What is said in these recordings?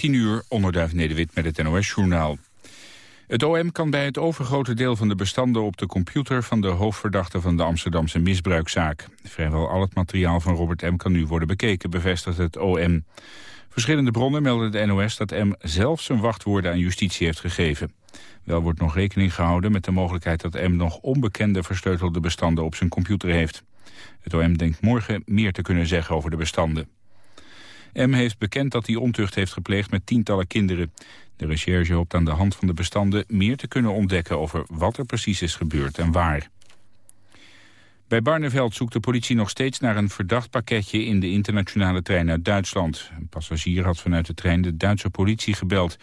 10 uur, onderduif Nederwit met het NOS-journaal. Het OM kan bij het overgrote deel van de bestanden op de computer... van de hoofdverdachte van de Amsterdamse misbruikzaak. Vrijwel al het materiaal van Robert M. kan nu worden bekeken, bevestigt het OM. Verschillende bronnen melden de NOS dat M. zelf zijn wachtwoorden aan justitie heeft gegeven. Wel wordt nog rekening gehouden met de mogelijkheid dat M. nog onbekende versleutelde bestanden op zijn computer heeft. Het OM denkt morgen meer te kunnen zeggen over de bestanden. M heeft bekend dat hij ontucht heeft gepleegd met tientallen kinderen. De recherche hoopt aan de hand van de bestanden meer te kunnen ontdekken over wat er precies is gebeurd en waar. Bij Barneveld zoekt de politie nog steeds naar een verdacht pakketje in de internationale trein uit Duitsland. Een passagier had vanuit de trein de Duitse politie gebeld.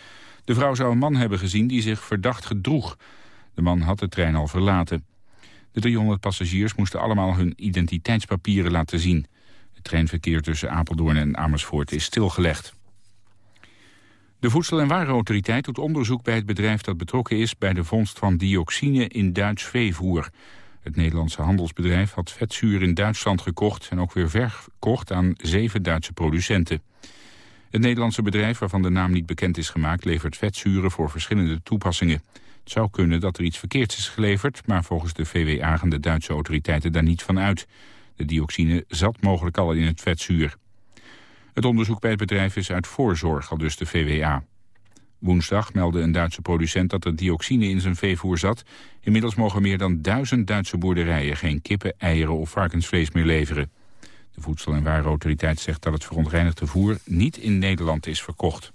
De vrouw zou een man hebben gezien die zich verdacht gedroeg. De man had de trein al verlaten. De 300 passagiers moesten allemaal hun identiteitspapieren laten zien. Het treinverkeer tussen Apeldoorn en Amersfoort is stilgelegd. De Voedsel- en Warenautoriteit doet onderzoek bij het bedrijf dat betrokken is bij de vondst van dioxine in Duits veevoer. Het Nederlandse handelsbedrijf had vetzuur in Duitsland gekocht en ook weer verkocht aan zeven Duitse producenten. Het Nederlandse bedrijf, waarvan de naam niet bekend is gemaakt, levert vetzuren voor verschillende toepassingen. Het zou kunnen dat er iets verkeerds is geleverd, maar volgens de VWA gaan de Duitse autoriteiten daar niet van uit. De dioxine zat mogelijk al in het vetzuur. Het onderzoek bij het bedrijf is uit voorzorg, al dus de VWA. Woensdag meldde een Duitse producent dat er dioxine in zijn veevoer zat. Inmiddels mogen meer dan duizend Duitse boerderijen geen kippen, eieren of varkensvlees meer leveren. De Voedsel- en Warenautoriteit zegt dat het verontreinigde voer niet in Nederland is verkocht.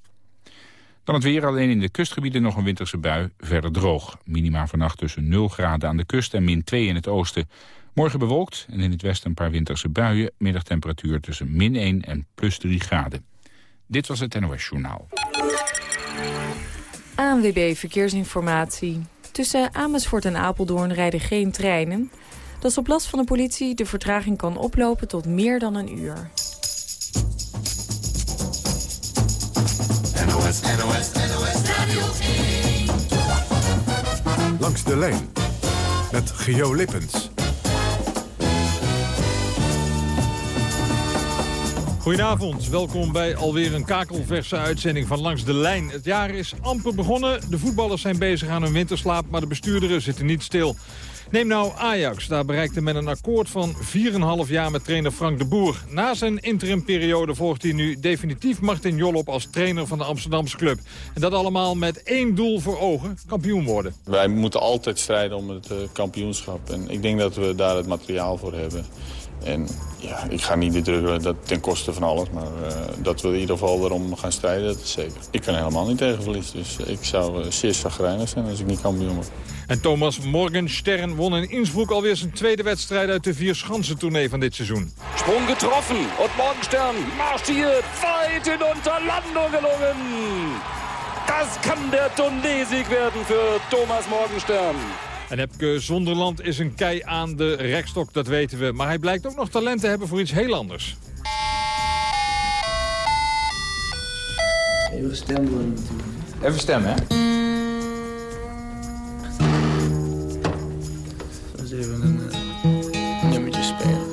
Dan het weer, alleen in de kustgebieden nog een winterse bui, verder droog. Minima vannacht tussen 0 graden aan de kust en min 2 in het oosten. Morgen bewolkt en in het westen een paar winterse buien. Middagtemperatuur tussen min 1 en plus 3 graden. Dit was het NOS Journaal. ANWB Verkeersinformatie. Tussen Amersfoort en Apeldoorn rijden geen treinen. Dat is op last van de politie. De vertraging kan oplopen tot meer dan een uur. NOS, NOS, NOS Radio 1. Langs de lijn met Geo Lippens. Goedenavond, welkom bij alweer een kakelverse uitzending van Langs de Lijn. Het jaar is amper begonnen, de voetballers zijn bezig aan hun winterslaap... maar de bestuurderen zitten niet stil. Neem nou Ajax, daar bereikte men een akkoord van 4,5 jaar met trainer Frank de Boer. Na zijn interimperiode volgt hij nu definitief Martin Jol op als trainer van de Amsterdamse club. En dat allemaal met één doel voor ogen, kampioen worden. Wij moeten altijd strijden om het uh, kampioenschap en ik denk dat we daar het materiaal voor hebben. En ja, ik ga niet de druk dat ten koste van alles. Maar uh, dat we in ieder geval erom gaan strijden, dat is zeker. Ik kan helemaal niet tegen verlies. Dus ik zou uh, zeer zagrijnig zijn als ik niet kampioen word. En Thomas Morgenstern won in Innsbruck alweer zijn tweede wedstrijd uit de vier tournee van dit seizoen. Sprung getroffen. Und Morgenstern marschiert weit hinunter. Landung gelungen. Das kann der Tourneesieg werden für Thomas Morgenstern. En Epke Zonderland is een kei aan de rekstok, dat weten we. Maar hij blijkt ook nog talent te hebben voor iets heel anders. Even stemmen natuurlijk. Even stemmen, hè? Even een uh, nummertje spelen.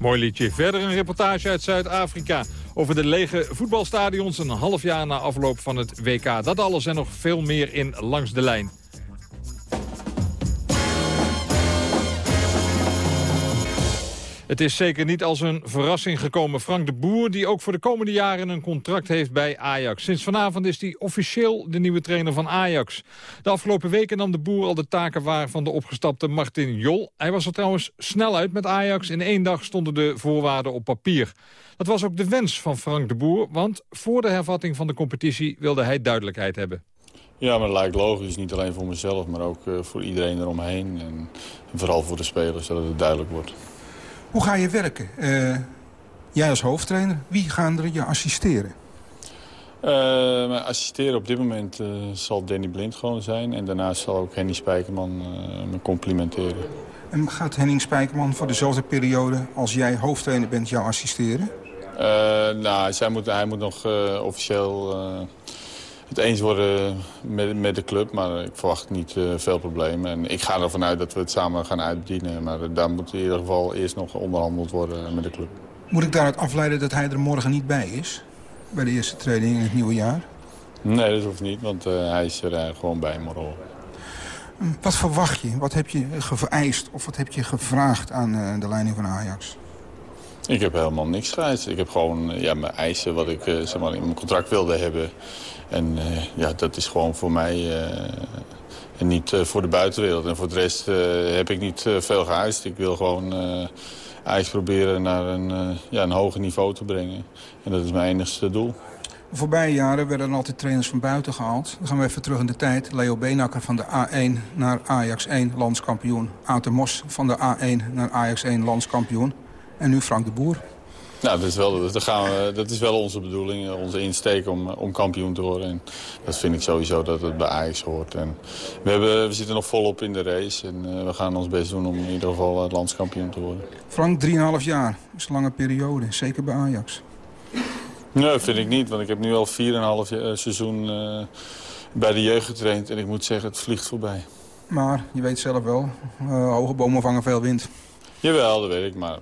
Mooi liedje. Verder een reportage uit Zuid-Afrika over de lege voetbalstadions een half jaar na afloop van het WK. Dat alles en nog veel meer in Langs de Lijn. Het is zeker niet als een verrassing gekomen. Frank de Boer, die ook voor de komende jaren een contract heeft bij Ajax. Sinds vanavond is hij officieel de nieuwe trainer van Ajax. De afgelopen weken nam de Boer al de taken waar van de opgestapte Martin Jol. Hij was er trouwens snel uit met Ajax. In één dag stonden de voorwaarden op papier. Dat was ook de wens van Frank de Boer, want voor de hervatting van de competitie wilde hij duidelijkheid hebben. Ja, maar dat lijkt logisch. Niet alleen voor mezelf, maar ook uh, voor iedereen eromheen. En, vooral voor de spelers, zodat het duidelijk wordt. Hoe ga je werken? Uh, jij als hoofdtrainer, wie gaan er je assisteren? Uh, mijn assisteren op dit moment uh, zal Danny Blind gewoon zijn. En daarnaast zal ook Henny Spijkerman me complimenteren. En gaat Henning Spijkerman voor dezelfde periode als jij hoofdtrainer bent jou assisteren? nou, zij moet, hij moet nog officieel het eens worden met, met de club. Maar ik verwacht niet uh, veel problemen. En ik ga ervan uit dat we het samen gaan uitdienen. Maar daar moet in ieder geval eerst nog onderhandeld worden met de club. Moet ik daaruit afleiden dat hij er morgen niet bij is? Bij de eerste training in het nieuwe jaar? Nee, dat hoeft niet, want uh, hij is er uh, gewoon bij morgen. Wat verwacht je? Wat heb je vereist of wat heb je gevraagd aan de leiding van Ajax? Ik heb helemaal niks geëist. Ik heb gewoon ja, mijn eisen wat ik zeg maar, in mijn contract wilde hebben. En ja, dat is gewoon voor mij en niet voor de buitenwereld. En voor de rest heb ik niet veel geëist. Ik wil gewoon Ajax proberen naar een, ja, een hoger niveau te brengen. En dat is mijn enigste doel. De voorbije jaren werden er altijd trainers van buiten gehaald. Dan gaan we even terug in de tijd. Leo Beenakker van de A1 naar Ajax 1 landskampioen. Aten Mos van de A1 naar Ajax 1 landskampioen. En nu Frank de Boer. Nou, dat is wel, dat gaan we, dat is wel onze bedoeling, onze insteek om, om kampioen te worden. En dat vind ik sowieso dat het bij Ajax hoort. En we, hebben, we zitten nog volop in de race en uh, we gaan ons best doen om in ieder geval landskampioen te worden. Frank, 3,5 jaar. Is een lange periode, zeker bij Ajax. Nee, vind ik niet. Want ik heb nu al 4,5 seizoen uh, bij de jeugd getraind. En ik moet zeggen, het vliegt voorbij. Maar je weet zelf wel, hoge bomen vangen veel wind. Jawel, dat weet ik. Maar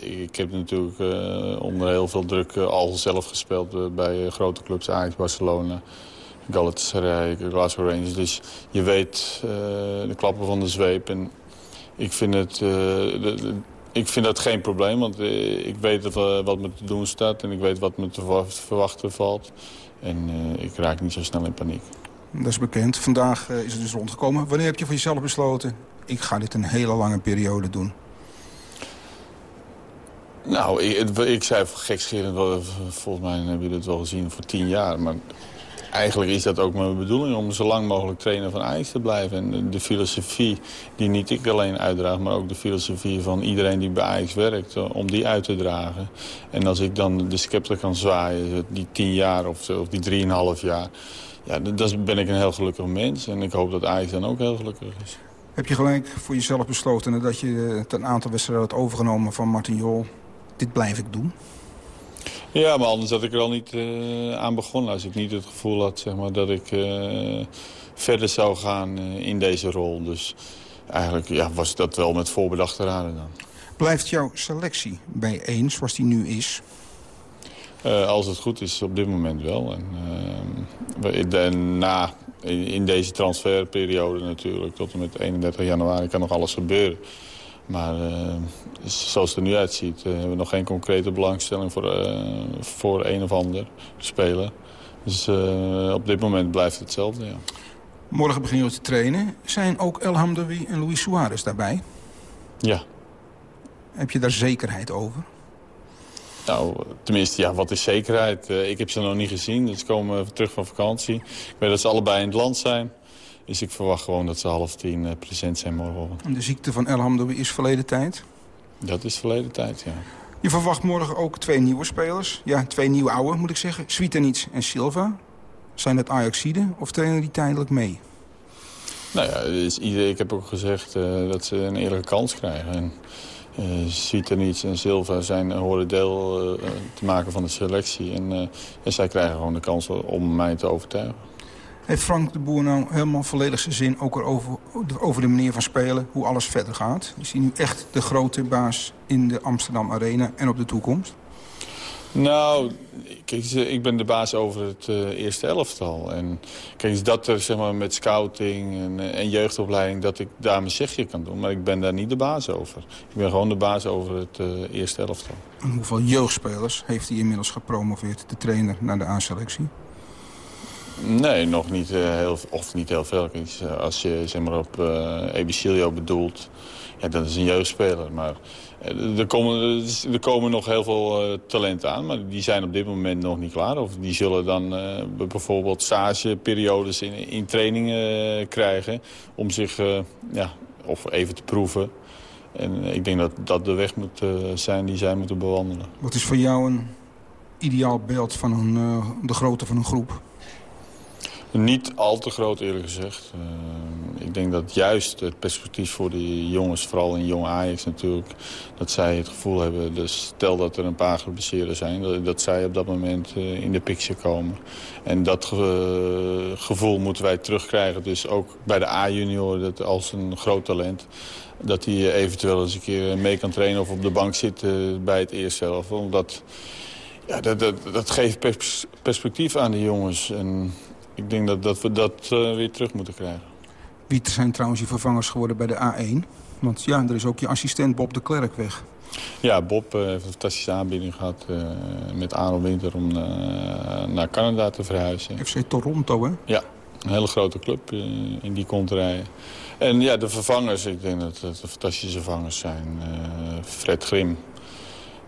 ik heb natuurlijk uh, onder heel veel druk al zelf gespeeld bij grote clubs. Ajax, Barcelona, Galatasaray, Glasgow Rangers. Dus je weet de klappen van de zweep. En ik vind het... Ik vind dat geen probleem, want ik weet wat me te doen staat... en ik weet wat me te verwachten valt. En ik raak niet zo snel in paniek. Dat is bekend. Vandaag is het dus rondgekomen. Wanneer heb je voor jezelf besloten... ik ga dit een hele lange periode doen? Nou, ik, ik zei gekscherend, volgens mij hebben jullie het wel gezien, voor tien jaar. Maar eigenlijk is dat ook mijn bedoeling om zo lang mogelijk trainer van Ajax te blijven. En de filosofie die niet ik alleen uitdraag, maar ook de filosofie van iedereen die bij Ajax werkt, eh, om die uit te dragen. En als ik dan de scepter kan zwaaien, die tien jaar of, of die drieënhalf jaar, ja, dan ben ik een heel gelukkig mens. En ik hoop dat Ajax dan ook heel gelukkig is. Heb je gelijk voor jezelf besloten nadat je het een aantal wedstrijden had overgenomen van Martin Jol, dit blijf ik doen? Ja, maar anders had ik er al niet uh, aan begonnen. Als ik niet het gevoel had zeg maar, dat ik uh, verder zou gaan uh, in deze rol. Dus eigenlijk ja, was dat wel met voorbedachte raden dan. Blijft jouw selectie bij één zoals die nu is? als het goed is, op dit moment wel. En, daarna, in, in deze transferperiode natuurlijk, tot en met 31 januari kan nog alles gebeuren. Maar uh, zoals het er nu uitziet, uh, hebben we nog geen concrete belangstelling voor, uh, voor een of ander speler. Dus op dit moment blijft het hetzelfde, ja. Morgen begin je te trainen. Zijn ook El Hamdoui en Luis Suarez daarbij? Ja. Heb je daar zekerheid over? Nou, tenminste, ja, wat is zekerheid? ik heb ze nog niet gezien, dus ze komen terug van vakantie. Ik weet dat ze allebei in het land zijn. Dus ik verwacht gewoon dat ze half tien uh, present zijn morgen. En de ziekte van El Hamdoui is verleden tijd? Dat is verleden tijd, ja. Je verwacht morgen ook twee nieuwe spelers. Ja, twee nieuwe oude, moet ik zeggen. Sweetenits en Silva. Zijn dat Ajaxiden of trainen die tijdelijk mee? Nou ja, ik heb ook gezegd uh, dat ze een eerlijke kans krijgen. En uh, Sweetenits en Silva zijn, horen deel uh, te maken van de selectie. En, en zij krijgen gewoon de kans om mij te overtuigen. Heeft Frank de Boer nou helemaal volledig zijn zin... ook over, over de manier van spelen, hoe alles verder gaat? Is hij nu echt de grote baas in de Amsterdam Arena en op de toekomst? Nou, kijk, ik ben de baas over het uh, eerste elftal. En kijk, dat er zeg maar, met scouting en, eh, en, jeugdopleiding... dat ik daar mijn zegje kan doen. Maar ik ben daar niet de baas over. Ik ben gewoon de baas over het uh, eerste elftal. En hoeveel jeugdspelers heeft hij inmiddels gepromoveerd... de trainer naar de A-selectie? Nee, nog niet, uh, heel, of niet heel veel. Als je zeg maar, op uh, Ebicilio bedoelt, ja, dat is een jeugdspeler. Maar er, komen, er komen nog heel veel talenten aan, maar die zijn op dit moment nog niet klaar. Of die zullen dan bijvoorbeeld stageperiodes in, in trainingen krijgen om zich ja, of even te proeven. En ik denk dat dat de weg moet zijn die zij moeten bewandelen. Wat is voor jou een ideaal beeld van een, de grootte van een groep? Niet al te groot eerlijk gezegd. Uh, ik denk dat juist het perspectief voor die jongens, vooral in jonge Ajax natuurlijk... dat zij het gevoel hebben, dus stel dat er een paar geblesseerden zijn... dat, zij op dat moment uh, in de picture komen. En dat ge gevoel moeten wij terugkrijgen. Dus ook bij de A-junior, als een groot talent... dat hij eventueel eens een keer mee kan trainen of op de bank zit bij het eerste zelf. Omdat... Ja, dat, dat, dat geeft pers perspectief aan de jongens. En ik denk dat, dat we dat uh, weer terug moeten krijgen. Wie zijn trouwens je vervangers geworden bij de A1? Want ja, er is ook je assistent Bob de Klerk weg. Ja, Bob uh, heeft een fantastische aanbieding gehad uh, met Arnold Winter om naar Canada te verhuizen. FC Toronto, hè? Ja, een hele grote club in die komt rijden. En ja, de vervangers, ik denk dat het fantastische vervangers zijn. Fred Grim,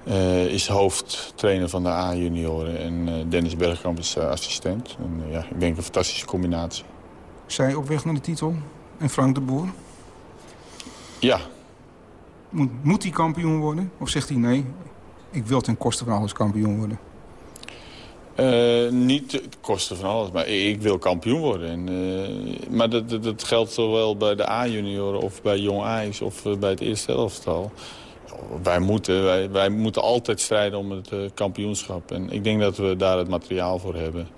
uh, is hoofdtrainer van de A-junioren. En uh, Dennis Bergkamp is uh, assistent. En, ja, ik denk een fantastische combinatie. Zij op weg naar de titel? En Frank de Boer? Ja. Moet, moet hij kampioen worden? Of zegt hij nee, ik wil ten koste van alles kampioen worden? niet ten koste van alles, maar ik wil kampioen worden. En, maar dat, dat, dat, geldt zowel bij de A-junioren of bij Jong Ajax of bij het eerste elftal wij moeten, wij, wij moeten altijd strijden om het uh, kampioenschap. En ik denk dat we daar het materiaal voor hebben.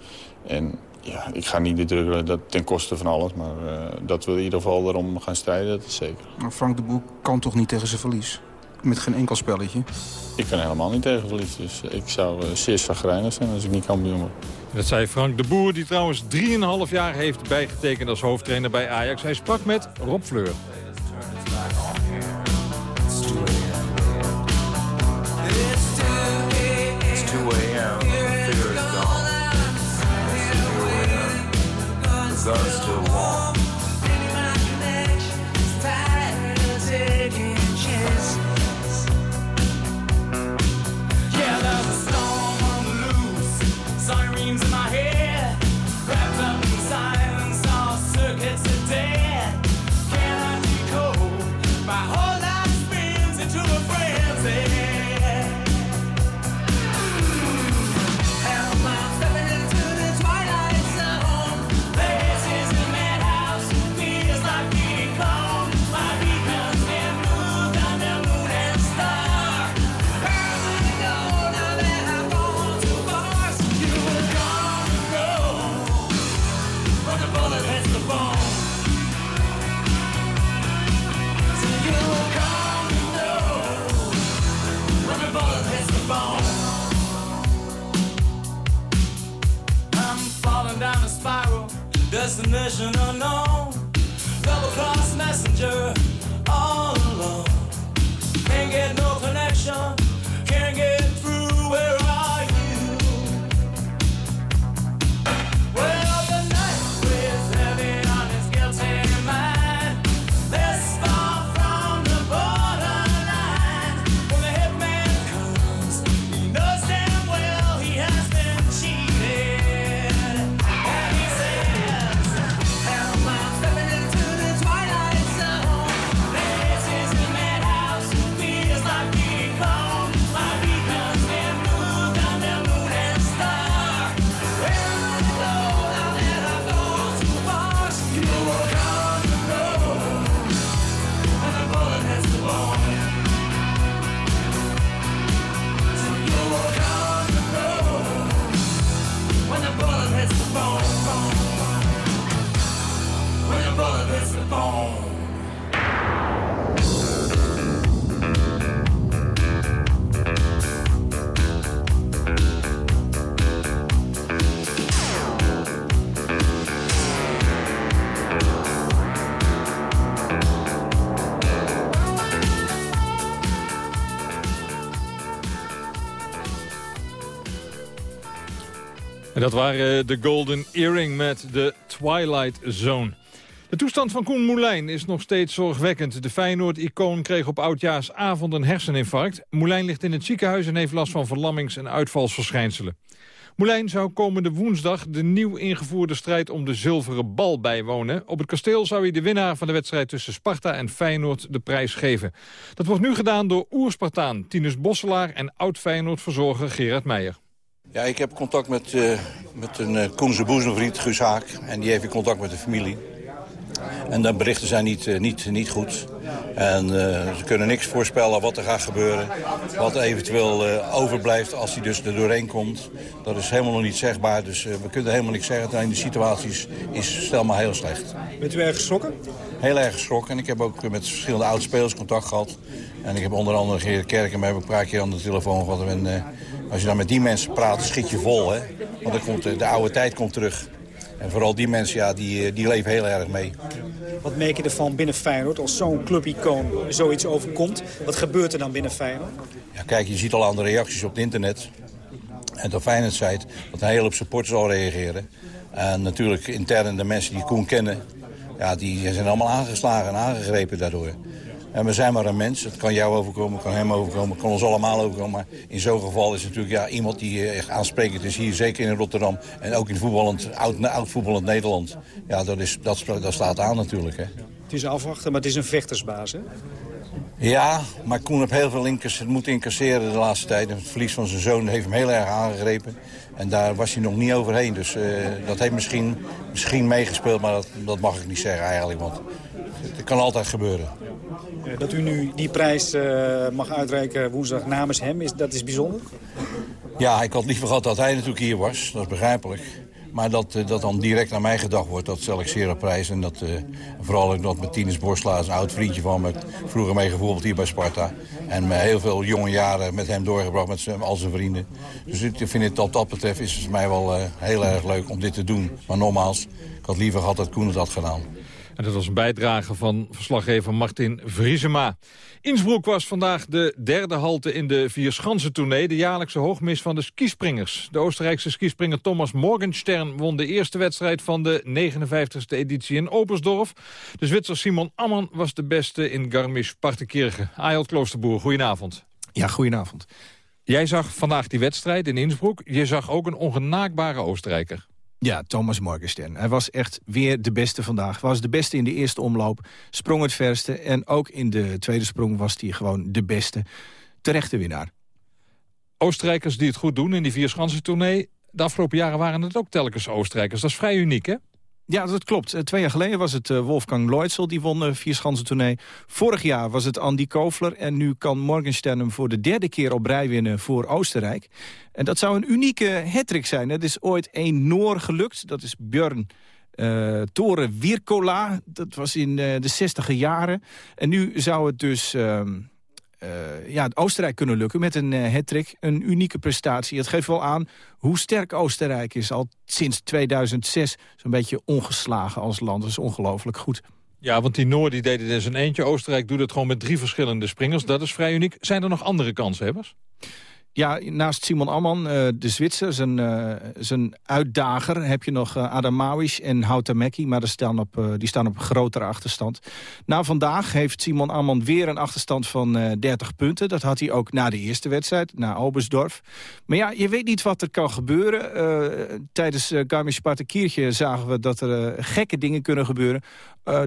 En ja, ik ga niet de druk dat ten koste van alles. Maar uh, dat we in ieder geval erom gaan strijden, dat is zeker. Maar Frank de Boer kan toch niet tegen zijn verlies? Met geen enkel spelletje? Ik kan helemaal niet tegen verlies. Dus ik zou uh, zeer zagrijnig zijn als ik niet kampioen word. Dat zei Frank de Boer, die trouwens 3,5 jaar heeft bijgetekend als hoofdtrainer bij Ajax. Hij sprak met Rob Fleur. Destination unknown. Dat waren de Golden Earring met de Twilight Zone. De toestand van Koen Moulijn is nog steeds zorgwekkend. De Feyenoord-icoon kreeg op oudjaarsavond een herseninfarct. Moulijn ligt in het ziekenhuis en heeft last van verlammings- en uitvalsverschijnselen. Moulijn zou komende woensdag de nieuw ingevoerde strijd om de zilveren bal bijwonen. Op het kasteel zou hij de winnaar van de wedstrijd tussen Sparta en Feyenoord de prijs geven. Dat wordt nu gedaan door Oerspartaan, Tinus Bosselaar en oud-Feyenoord-verzorger Gerard Meijer. Ja, ik heb contact met, uh, met een uh, Koense boezemvriend, Guus Haak. En die heeft in contact met de familie. En de berichten zijn niet, eh, niet, niet goed. En eh, ze kunnen niks voorspellen wat er gaat gebeuren. Wat eventueel eh, overblijft als hij dus er doorheen komt. Dat is helemaal nog niet zegbaar. Dus we kunnen helemaal niks zeggen. Alleen de situatie is, is stel maar heel slecht. Bent u erg geschrokken? Heel erg geschrokken. En ik heb ook met verschillende oud-spelers contact gehad. En ik heb onder andere Geert Kerken met een paar keer aan de telefoon gehad. En als je dan met die mensen praat, schiet je vol. Hè? Want dan komt, de oude tijd komt terug. En vooral die mensen, ja, die, eh, die leven heel erg mee. Wat merk je ervan binnen Feyenoord als zo'n clubicoon zoiets overkomt? Wat gebeurt er dan binnen Feyenoord? Ja, kijk, je ziet al aan de reacties op het internet. En de Feyenoord site dat een hele hoop supporters al reageren. En natuurlijk intern de mensen die Koen kennen... Ja, die zijn allemaal aangeslagen en aangegrepen daardoor. En we zijn maar een mens. Het kan jou overkomen, het kan hem overkomen, het kan ons allemaal overkomen. Maar in zo'n geval is natuurlijk ja, iemand die eh, echt aansprekend is hier, zeker in Rotterdam. En ook in voetballend, oud, oud voetballend Nederland. Ja, dat, is, dat, dat staat aan natuurlijk. Hè. Het is afwachten, maar het is een vechtersbaas, hè? Ja, maar Koen heeft heel veel incass moeten incasseren de laatste tijd. Het verlies van zijn zoon heeft hem heel erg aangegrepen. En daar was hij nog niet overheen. Dus eh, dat heeft misschien, misschien meegespeeld, maar dat, dat mag ik niet zeggen eigenlijk. Want het kan altijd gebeuren. Eh, Dat u nu die prijs eh, mag uitreiken woensdag namens hem, is, dat is bijzonder? Ja, ik had liever gehad dat hij natuurlijk hier was. Dat is begrijpelijk. Maar dat, eh, dat dan direct naar mij gedacht wordt, dat stel ik zeer op prijs. En dat, vooral ook dat met Tinus Borslaar, een oud vriendje van me... vroeger mee gevoetbald hier bij Sparta. En me heel veel jonge jaren met hem doorgebracht, met zijn, al zijn vrienden. Dus ik vind het wat dat betreft is het mij wel heel erg leuk om dit te doen. Maar nogmaals, ik had liever gehad dat Koen het had gedaan. En dat was een bijdrage van verslaggever Martin Vriesema. Innsbruck was vandaag de derde halte in de Vierschansen-tournee... de jaarlijkse hoogmis van de skispringers. De Oostenrijkse skispringer Thomas Morgenstern won de eerste wedstrijd... van de 59e editie in Opersdorf. De Zwitser Simon Ammann was de beste in Garmisch-Partenkirchen. Ayot Kloosterboer, goedenavond. Ja, goedenavond. Jij zag vandaag die wedstrijd in Innsbruck. Je zag ook een ongenaakbare Oostenrijker. Ja, Thomas Morgenstern. Hij was echt weer de beste vandaag. Was de beste in de eerste omloop, sprong het verste... en ook in de tweede sprong was hij gewoon de beste. Terechte winnaar. Oostenrijkers die het goed doen in die Vierschansen-tournee... de afgelopen jaren waren het ook telkens Oostenrijkers. Dat is vrij uniek, hè? Ja, dat klopt. Eh, Twee jaar geleden was het eh, Wolfgang Loitzel die won de vierschansentournee. Vorig jaar was het Andy Kofler. En nu kan Morgenstern hem voor de derde keer op rij winnen voor Oostenrijk. En dat zou een unieke hattrick zijn. Het is ooit één Noor gelukt. Dat is Björn eh Toren Wirkola. Dat was in eh, de zestiger jaren. En nu zou het dus... ehm, eh, ja, Oostenrijk kunnen lukken met een uh, hattrick. Een unieke prestatie. Het geeft wel aan hoe sterk Oostenrijk is. Al sinds 2006 zo'n beetje ongeslagen als land. Dat is ongelooflijk goed. Ja, want die Noor die deed het in zijn eentje. Oostenrijk doet het gewoon met drie verschillende springers. Dat is vrij uniek. Zijn er nog andere kanshebbers? Ja, naast Simon Amman, eh, de Zwitser, zijn, eh, zijn uitdager... heb je nog eh, Adam Mawisch en Houta Mekki, maar die staan, op, die staan op een grotere achterstand. Na vandaag heeft Simon Amman weer een achterstand van eh 30 punten. Dat had hij ook na de eerste wedstrijd, na Obersdorf. Maar ja, je weet niet wat er kan gebeuren. Tijdens uh, Garmisch-Partenkirchen zagen we dat er gekke dingen kunnen gebeuren.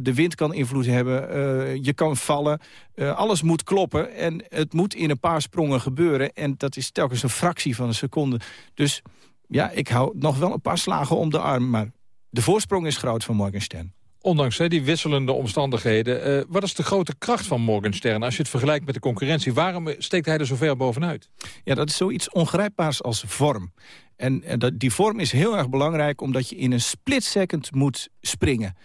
De wind kan invloed hebben, je kan vallen. Eh, alles moet kloppen en het moet in een paar sprongen gebeuren. En dat is telkens een fractie van een seconde. Dus ja, ik hou nog wel een paar slagen om de arm. Maar de voorsprong is groot van Morgenstern. Ondanks hè, die wisselende omstandigheden. eh, wat is de grote kracht van Morgenstern als je het vergelijkt met de concurrentie? Waarom eh, steekt hij er zo ver bovenuit? Ja, dat is zoiets ongrijpbaars als vorm. En, en dat, die vorm is heel erg belangrijk omdat je in een split second moet springen.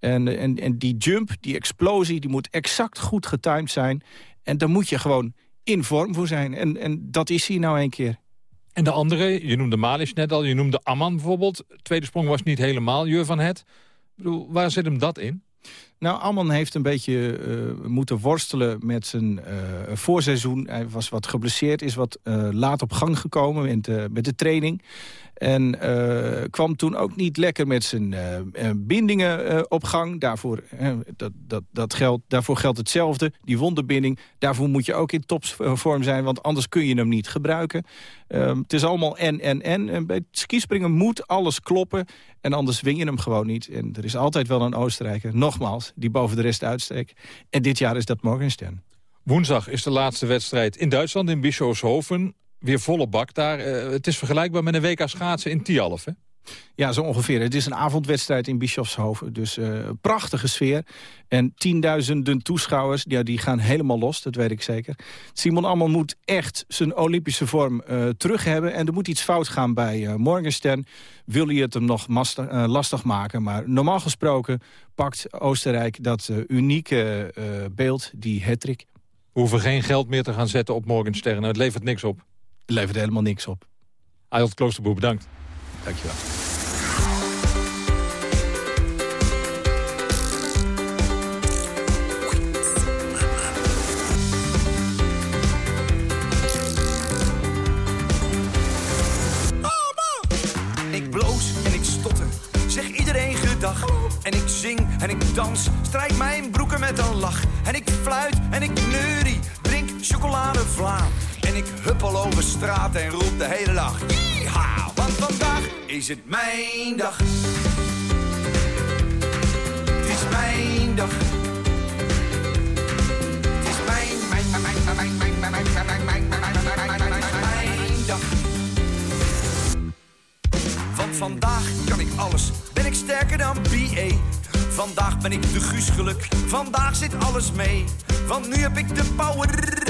En, en, en die jump, die explosie, die moet exact goed getimed zijn. En daar moet je gewoon in vorm voor zijn. En, en dat is hij nou een keer. En de andere, je noemde Malish net al, je noemde Amman bijvoorbeeld. Tweede sprong was niet helemaal Jur van Het. Ik bedoel, waar zit hem dat in? Nou, Amman heeft een beetje eh, moeten worstelen met zijn eh, voorseizoen. Hij was wat geblesseerd, is wat eh, laat op gang gekomen met, eh, met de training. En kwam toen ook niet lekker met zijn bindingen op gang. Daarvoor, dat, dat, dat geldt, daarvoor geldt hetzelfde. Die wonderbinding, daarvoor moet je ook in topvorm zijn... want anders kun je hem niet gebruiken. Ehm, het is allemaal en, en, en. En bij het skispringen moet alles kloppen... en anders win je hem gewoon niet. En er is altijd wel een Oostenrijker, nogmaals, die boven de rest uitsteekt. En dit jaar is dat Morgenstern. Woensdag is de laatste wedstrijd in Duitsland, in Bischofshofen. Weer volle bak daar. Eh, het is vergelijkbaar met een WK schaatsen in Tialf, hè? Ja, zo ongeveer. Het is een avondwedstrijd in Bischofshoven. Dus eh, prachtige sfeer. En tienduizenden toeschouwers, ja, die gaan helemaal los. Dat weet ik zeker. Simon Amman moet echt zijn Olympische vorm eh, terug hebben. En er moet iets fout gaan bij eh Morgenstern. Wil hij het hem nog master- lastig maken. Maar normaal gesproken pakt Oostenrijk dat unieke beeld, die hattrick. We hoeven geen geld meer te gaan zetten op Morgenstern. Het levert niks op. Het levert helemaal niks op. Ayot Kloosterboer, bedankt. Dankjewel. Ik bloos en ik stotter, zeg iedereen gedag. En ik zing en ik dans, strijk mijn broeken met een lach. En ik fluit en ik neurie, drink chocoladevla. En ik huppel over straat en roep de hele dag. Yeeha, want vandaag is het mijn dag. Het is mijn dag. Het is mijn, mijn, mijn, mijn, mijn, mijn, mijn, mijn, mijn, mijn, mijn, dag. Want vandaag kan ik alles, ben ik sterker dan BA. Vandaag ben ik de Guus geluk, vandaag zit alles mee. Want nu heb ik de power,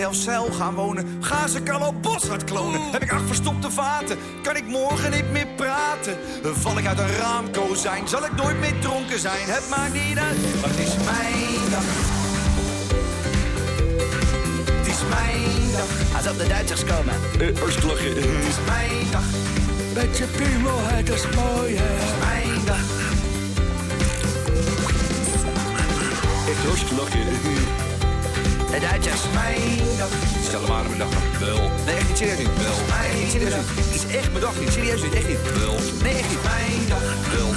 Delfzijl gaan wonen, ga ze Carlo Boshart klonen. Heb ik acht verstopte vaten, kan ik morgen niet meer praten. Val ik uit een raamkozijn, zal ik nooit meer dronken zijn. Het maakt niet uit, maar het is mijn dag. Het is mijn dag. Als op de Duitsers komen. Uh, Het is mijn dag. Met je piemel, het is mooi, hè. Het is mijn dag. Echt hartstikke lachen. Het Duitsers. Mijn dag. Stel maar mijn dag. Wel. Nee, echt niet serieus niet. Wel. Nee, niet serieus niet. Het is echt mijn dag niet. Serieus niet. Echt niet. Wel. Nee, echt niet. Mijn dag. Wel.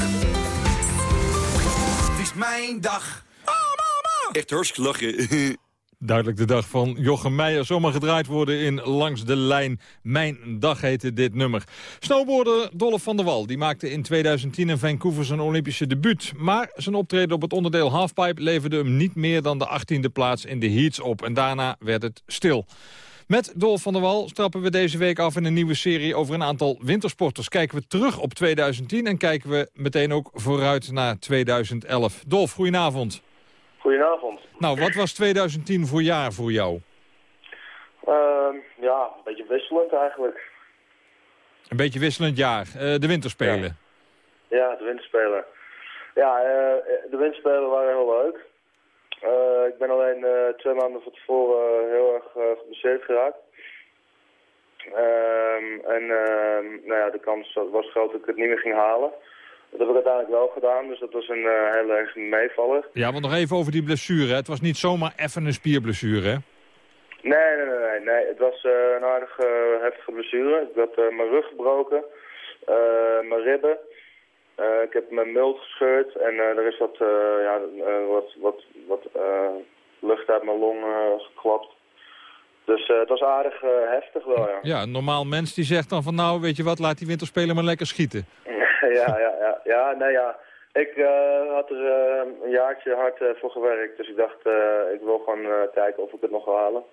Het is mijn dag. Oh, mama. Echt hartstikke lachen. Duidelijk de dag van Jochem Meijer. Zomaar gedraaid worden in Langs de Lijn. Mijn dag heette dit nummer. Snowboarder Dolph van der Wal die maakte in 2010 in Vancouver zijn Olympische debuut. Maar zijn optreden op het onderdeel halfpipe leverde hem niet meer dan de 18e plaats in de heats op. En daarna werd het stil. Met Dolph van der Wal strappen we deze week af in een nieuwe serie over een aantal wintersporters. Kijken we terug op 2010 en kijken we meteen ook vooruit naar 2011. Dolph, goedenavond. Goedenavond. Nou, wat was 2010 voor jaar voor jou? Ehm, ja, een beetje wisselend eigenlijk. Een beetje wisselend jaar. Eh, de winterspelen. Ja, de winterspelen. Ja, eh, de winterspelen waren heel leuk. Eh, ik ben alleen twee maanden van tevoren heel erg geblesseerd geraakt. Ehm, en ehm, nou ja, de kans was groot dat ik het niet meer ging halen. Dat heb ik uiteindelijk wel gedaan, dus dat was een uh, heel erg meevaller. Ja, want nog even over die blessure. Hè? Het was niet zomaar even een spierblessure, hè? Nee, nee, nee. nee, nee. Het was uh, een aardig uh, heftige blessure. Ik had mijn rug gebroken, mijn ribben. ik heb mijn mild gescheurd en er is wat, ja, wat, wat, wat lucht uit mijn long geklapt. Dus het was aardig heftig wel, ja. Ja, een normaal mens die zegt dan van nou, weet je wat, laat die winterspelen maar lekker schieten. ja, ja, ja, ja, nee, ja. Ik uh, had er uh, een jaartje hard uh, voor gewerkt, dus ik dacht, ik wil gewoon kijken of ik het nog wil halen.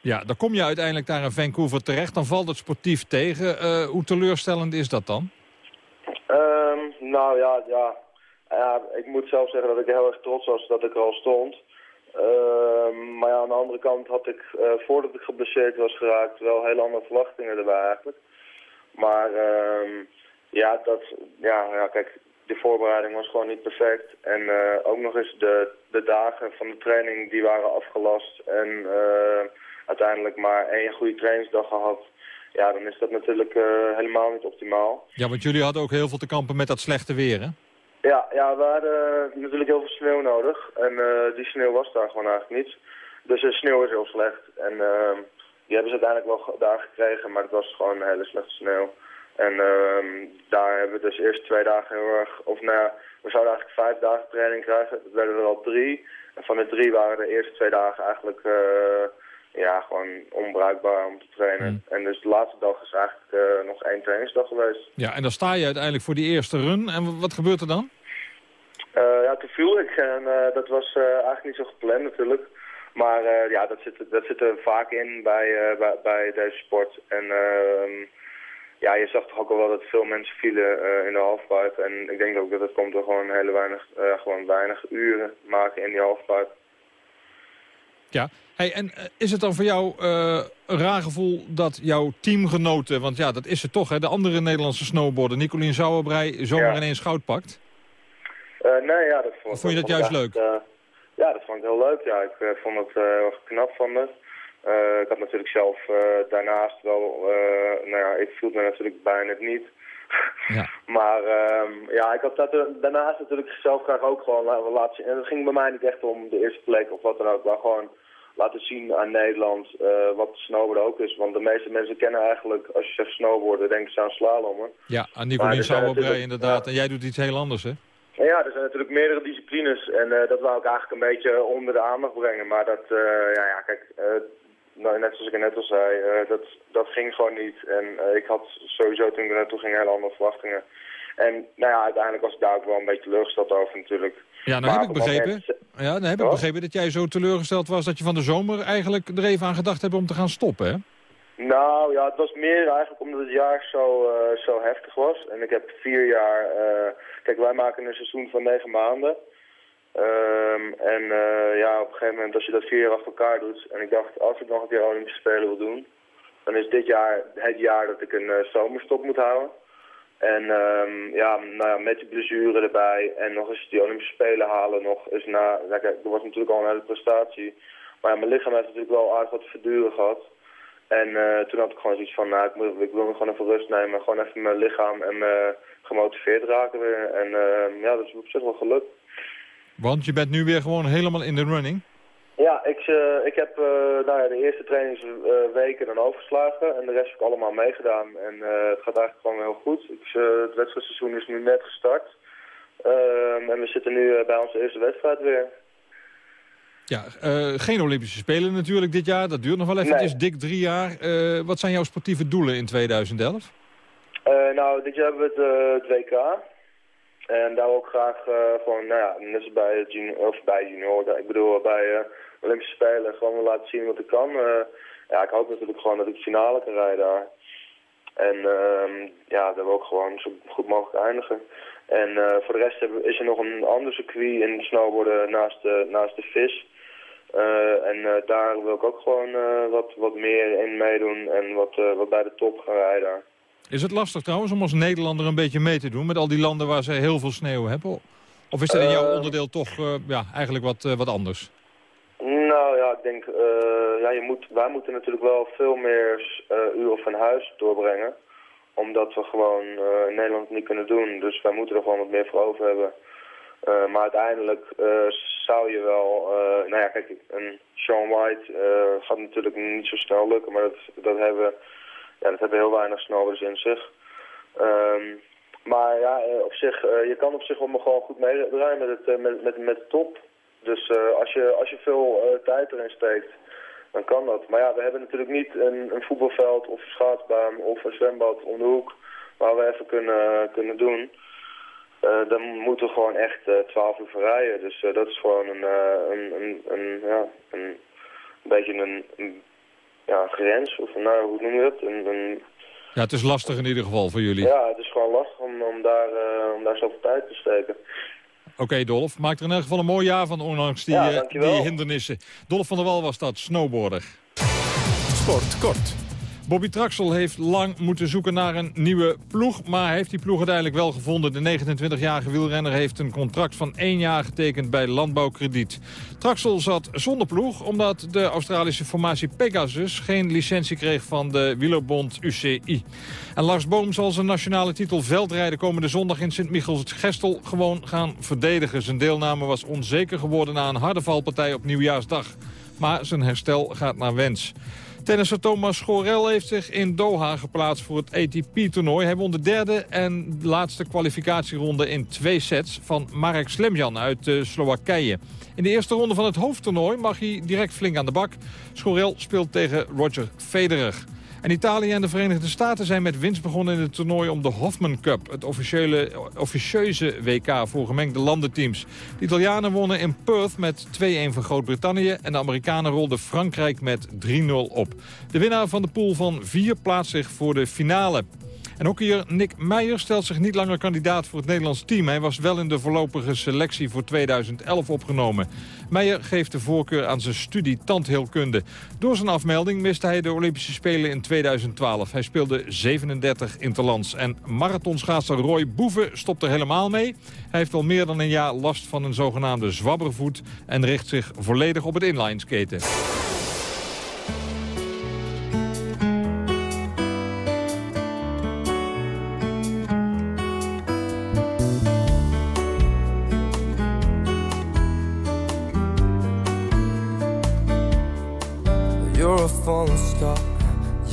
Ja, dan kom je uiteindelijk daar in Vancouver terecht, dan valt het sportief tegen. hoe teleurstellend is dat dan? Um, nou ja, ja, ja, ik moet zelf zeggen dat ik heel erg trots was dat ik er al stond. Uh, maar ja, aan de andere kant had ik, voordat ik geblesseerd was geraakt, wel hele andere verwachtingen erbij eigenlijk. Maar uh, ja, dat, ja, ja, kijk, de voorbereiding was gewoon niet perfect. En eh, ook nog eens de, de dagen van de training die waren afgelast. En eh, uiteindelijk maar één goede trainingsdag gehad. Ja, dan is dat natuurlijk eh, helemaal niet optimaal. Ja, want jullie hadden ook heel veel te kampen met dat slechte weer, hè? Ja, ja, we hadden natuurlijk heel veel sneeuw nodig. En die sneeuw was daar gewoon eigenlijk niet. Dus de sneeuw is heel slecht. En ehm, die hebben ze uiteindelijk wel daar gekregen, maar het was gewoon een hele slechte sneeuw. En ehm, daar hebben we dus eerst twee dagen heel erg... Of nou ja, we zouden eigenlijk vijf dagen training krijgen. Dat werden er al drie. En van de drie waren de eerste twee dagen eigenlijk... eh, ja, gewoon onbruikbaar om te trainen. En dus de laatste dag is eigenlijk eh, nog één trainingsdag geweest. Ja, en dan sta je uiteindelijk voor die eerste run. En wat gebeurt er dan? Eh, ja, toen viel ik en dat was eigenlijk niet zo gepland natuurlijk. Maar ja, dat zit, dat zit er vaak in bij, bij, bij deze sport. En ehm, ja, je zag toch ook al wel dat veel mensen vielen eh, in de halfpipe. En ik denk ook dat het komt door gewoon hele weinig, eh, gewoon weinig uren maken in die halfpipe. Ja. Hey, en eh, is het dan voor jou een raar gevoel dat jouw teamgenoten... want ja, dat is het toch, hè, de andere Nederlandse snowboarder... Nicolien Sauerbrei zomaar Ja. ineens goud pakt? Nee, ja, dat vond, Of vond je dat juist ik eh, ja, dat vond ik heel leuk. Ja, ik vond het heel erg knap van me. Eh, ik had natuurlijk zelf eh, daarnaast wel, eh, nou ja, ik viel me natuurlijk bijna het niet. Ja. Maar ehm, ja, ik had dat, daarnaast natuurlijk zelf graag ook gewoon la- laten zien. En het ging bij mij niet echt om de eerste plek of wat dan ook, maar gewoon laten zien aan Nederland wat snowboarden ook is. Want de meeste mensen kennen eigenlijk, als je zegt snowboarden, denken ze aan slalommen. Ja, aan Nicolien er Sauerbrei inderdaad. En jij doet iets heel anders, hè? Nou ja, er zijn natuurlijk meerdere disciplines en dat wou ik eigenlijk een beetje onder de aandacht brengen. Maar dat, ja, ja, kijk, nou, net zoals ik net al zei, eh, dat, dat ging gewoon niet. En eh, ik had sowieso toen ik er naartoe ging hele andere verwachtingen. En nou ja, uiteindelijk was ik daar ook wel een beetje teleurgesteld over natuurlijk. Ja, nou Maar heb ik begrepen, moment- ja, dan heb ik begrepen dat jij zo teleurgesteld was... dat je van de zomer eigenlijk er even aan gedacht hebt om te gaan stoppen, hè? Nou ja, het was meer eigenlijk omdat het jaar zo, eh, zo heftig was. En ik heb vier jaar... kijk, wij maken een seizoen van negen maanden. Ehm, en eh, ja, op een gegeven moment als je dat vier jaar achter elkaar doet... en ik dacht, als ik nog een keer Olympische Spelen wil doen... dan is dit jaar het jaar dat ik een eh, zomerstop moet houden. En ehm, ja, nou ja, met die blessure erbij en nog eens die Olympische Spelen halen nog eens na... er was natuurlijk al een hele prestatie. Maar mijn lichaam heeft natuurlijk wel aardig wat verduren gehad. En eh, toen had ik gewoon zoiets van, nou, ik, moet, ik wil me gewoon even rust nemen. Gewoon even mijn lichaam en me gemotiveerd raken weer. En eh, ja, dat is op zich wel gelukt. Want je bent nu weer gewoon helemaal in de running. Ja, ik, eh, ik heb eh, nou ja, de eerste trainingsweken dan overgeslagen. En de rest heb ik allemaal meegedaan. En eh, het gaat eigenlijk gewoon heel goed. Ik, eh, het wedstrijdseizoen is nu net gestart. Ehm, en we zitten nu eh, bij onze eerste wedstrijd weer. Ja, eh, geen Olympische Spelen natuurlijk dit jaar. Dat duurt nog wel even. Nee. Het is dik drie jaar. Eh, wat zijn jouw sportieve doelen in 2011? Eh, nou, dit jaar hebben we het, eh, het WK. En daar wil ik graag eh, gewoon, nou ja, net bij, het junior, of bij junior, ik bedoel bij eh, Olympische Spelen, gewoon laten zien wat ik kan. Eh, ja, ik hoop natuurlijk gewoon dat ik finale kan rijden daar. En ehm, ja, daar wil ik gewoon zo goed mogelijk eindigen. En voor de rest is er nog een ander circuit in snowboarden naast de, naast de vis. En daar wil ik ook gewoon wat, wat meer in meedoen en wat, wat bij de top gaan rijden. Is het lastig trouwens om als Nederlander een beetje mee te doen... met al die landen waar ze heel veel sneeuw hebben? Of is dat in jouw Eh, onderdeel toch eh, ja, eigenlijk wat, eh, wat anders? Nou ja, ik denk, ja, je moet, wij moeten natuurlijk wel veel meer uren van huis doorbrengen. Omdat we gewoon in Nederland niet kunnen doen. Dus wij moeten er gewoon wat meer voor over hebben. Maar uiteindelijk zou je wel, nou ja, kijk, een Sean White gaat natuurlijk niet zo snel lukken. Maar dat, dat, hebben, ja, dat hebben heel weinig snowboarders in zich. Ehm, maar ja, eh, op zich, eh, je kan op zich wel gewoon goed meedraaien met, het, eh, met, met, met de top. Dus als, je, als je veel tijd erin steekt, dan kan dat. Maar ja, we hebben natuurlijk niet een, een voetbalveld of een schaatsbaan of een zwembad om de hoek waar we even kunnen, kunnen doen. Dan moeten we gewoon echt eh, 12 uur verrijden. Dus dat is gewoon een, een, een, een, ja, een beetje een, een ja, grens. Of nou, hoe noem je dat? Een, een, Ja, het is lastig in ieder geval voor jullie. ja, het is gewoon lastig om, om, daar, eh, om daar zoveel tijd te steken. Oké, Dolf. Maak er in elk geval een mooi jaar van, ondanks die, Ja, eh, die hindernissen. Dolf van der Wal was dat, snowboarder. Sport kort. Bobby Traxel heeft lang moeten zoeken naar een nieuwe ploeg... maar heeft die ploeg uiteindelijk wel gevonden. De 29-jarige wielrenner heeft een contract van één jaar getekend bij Landbouwkrediet. Traxel zat zonder ploeg omdat de Australische formatie Pegasus... geen licentie kreeg van de wielerbond UCI. En Lars Boom zal zijn nationale titel veldrijden komende zondag in Sint-Michels-Gestel gewoon gaan verdedigen. Zijn deelname was onzeker geworden na een harde valpartij op Nieuwjaarsdag. Maar zijn herstel gaat naar wens. Tennisser Thomas Schorel heeft zich in Doha geplaatst voor het ATP-toernooi. Hij won de derde en laatste kwalificatieronde in twee sets van Marek Slemjan uit eh, Slowakije. In de eerste ronde van het hoofdtoernooi mag hij direct flink aan de bak. Schorel speelt tegen Roger Federer. En Italië en de Verenigde Staten zijn met winst begonnen in het toernooi om de Hoffman Cup. Het officiële, officieuze WK voor gemengde landenteams. De Italianen wonnen in Perth met 2-1 van Groot-Brittannië. En de Amerikanen rolden Frankrijk met 3-0 op. De winnaar van de pool van 4 plaatst zich voor de finale. En hockeyer Nick Meijer stelt zich niet langer kandidaat voor het Nederlands team. Hij was wel in de voorlopige selectie voor 2011 opgenomen. Meijer geeft de voorkeur aan zijn studie tandheelkunde. Door zijn afmelding miste hij de Olympische Spelen in 2012. Hij speelde 37 interlands. En marathonschaatser Roy Boeven stopt er helemaal mee. Hij heeft al meer dan een jaar last van een zogenaamde zwabbervoet... en richt zich volledig op het inlineskaten.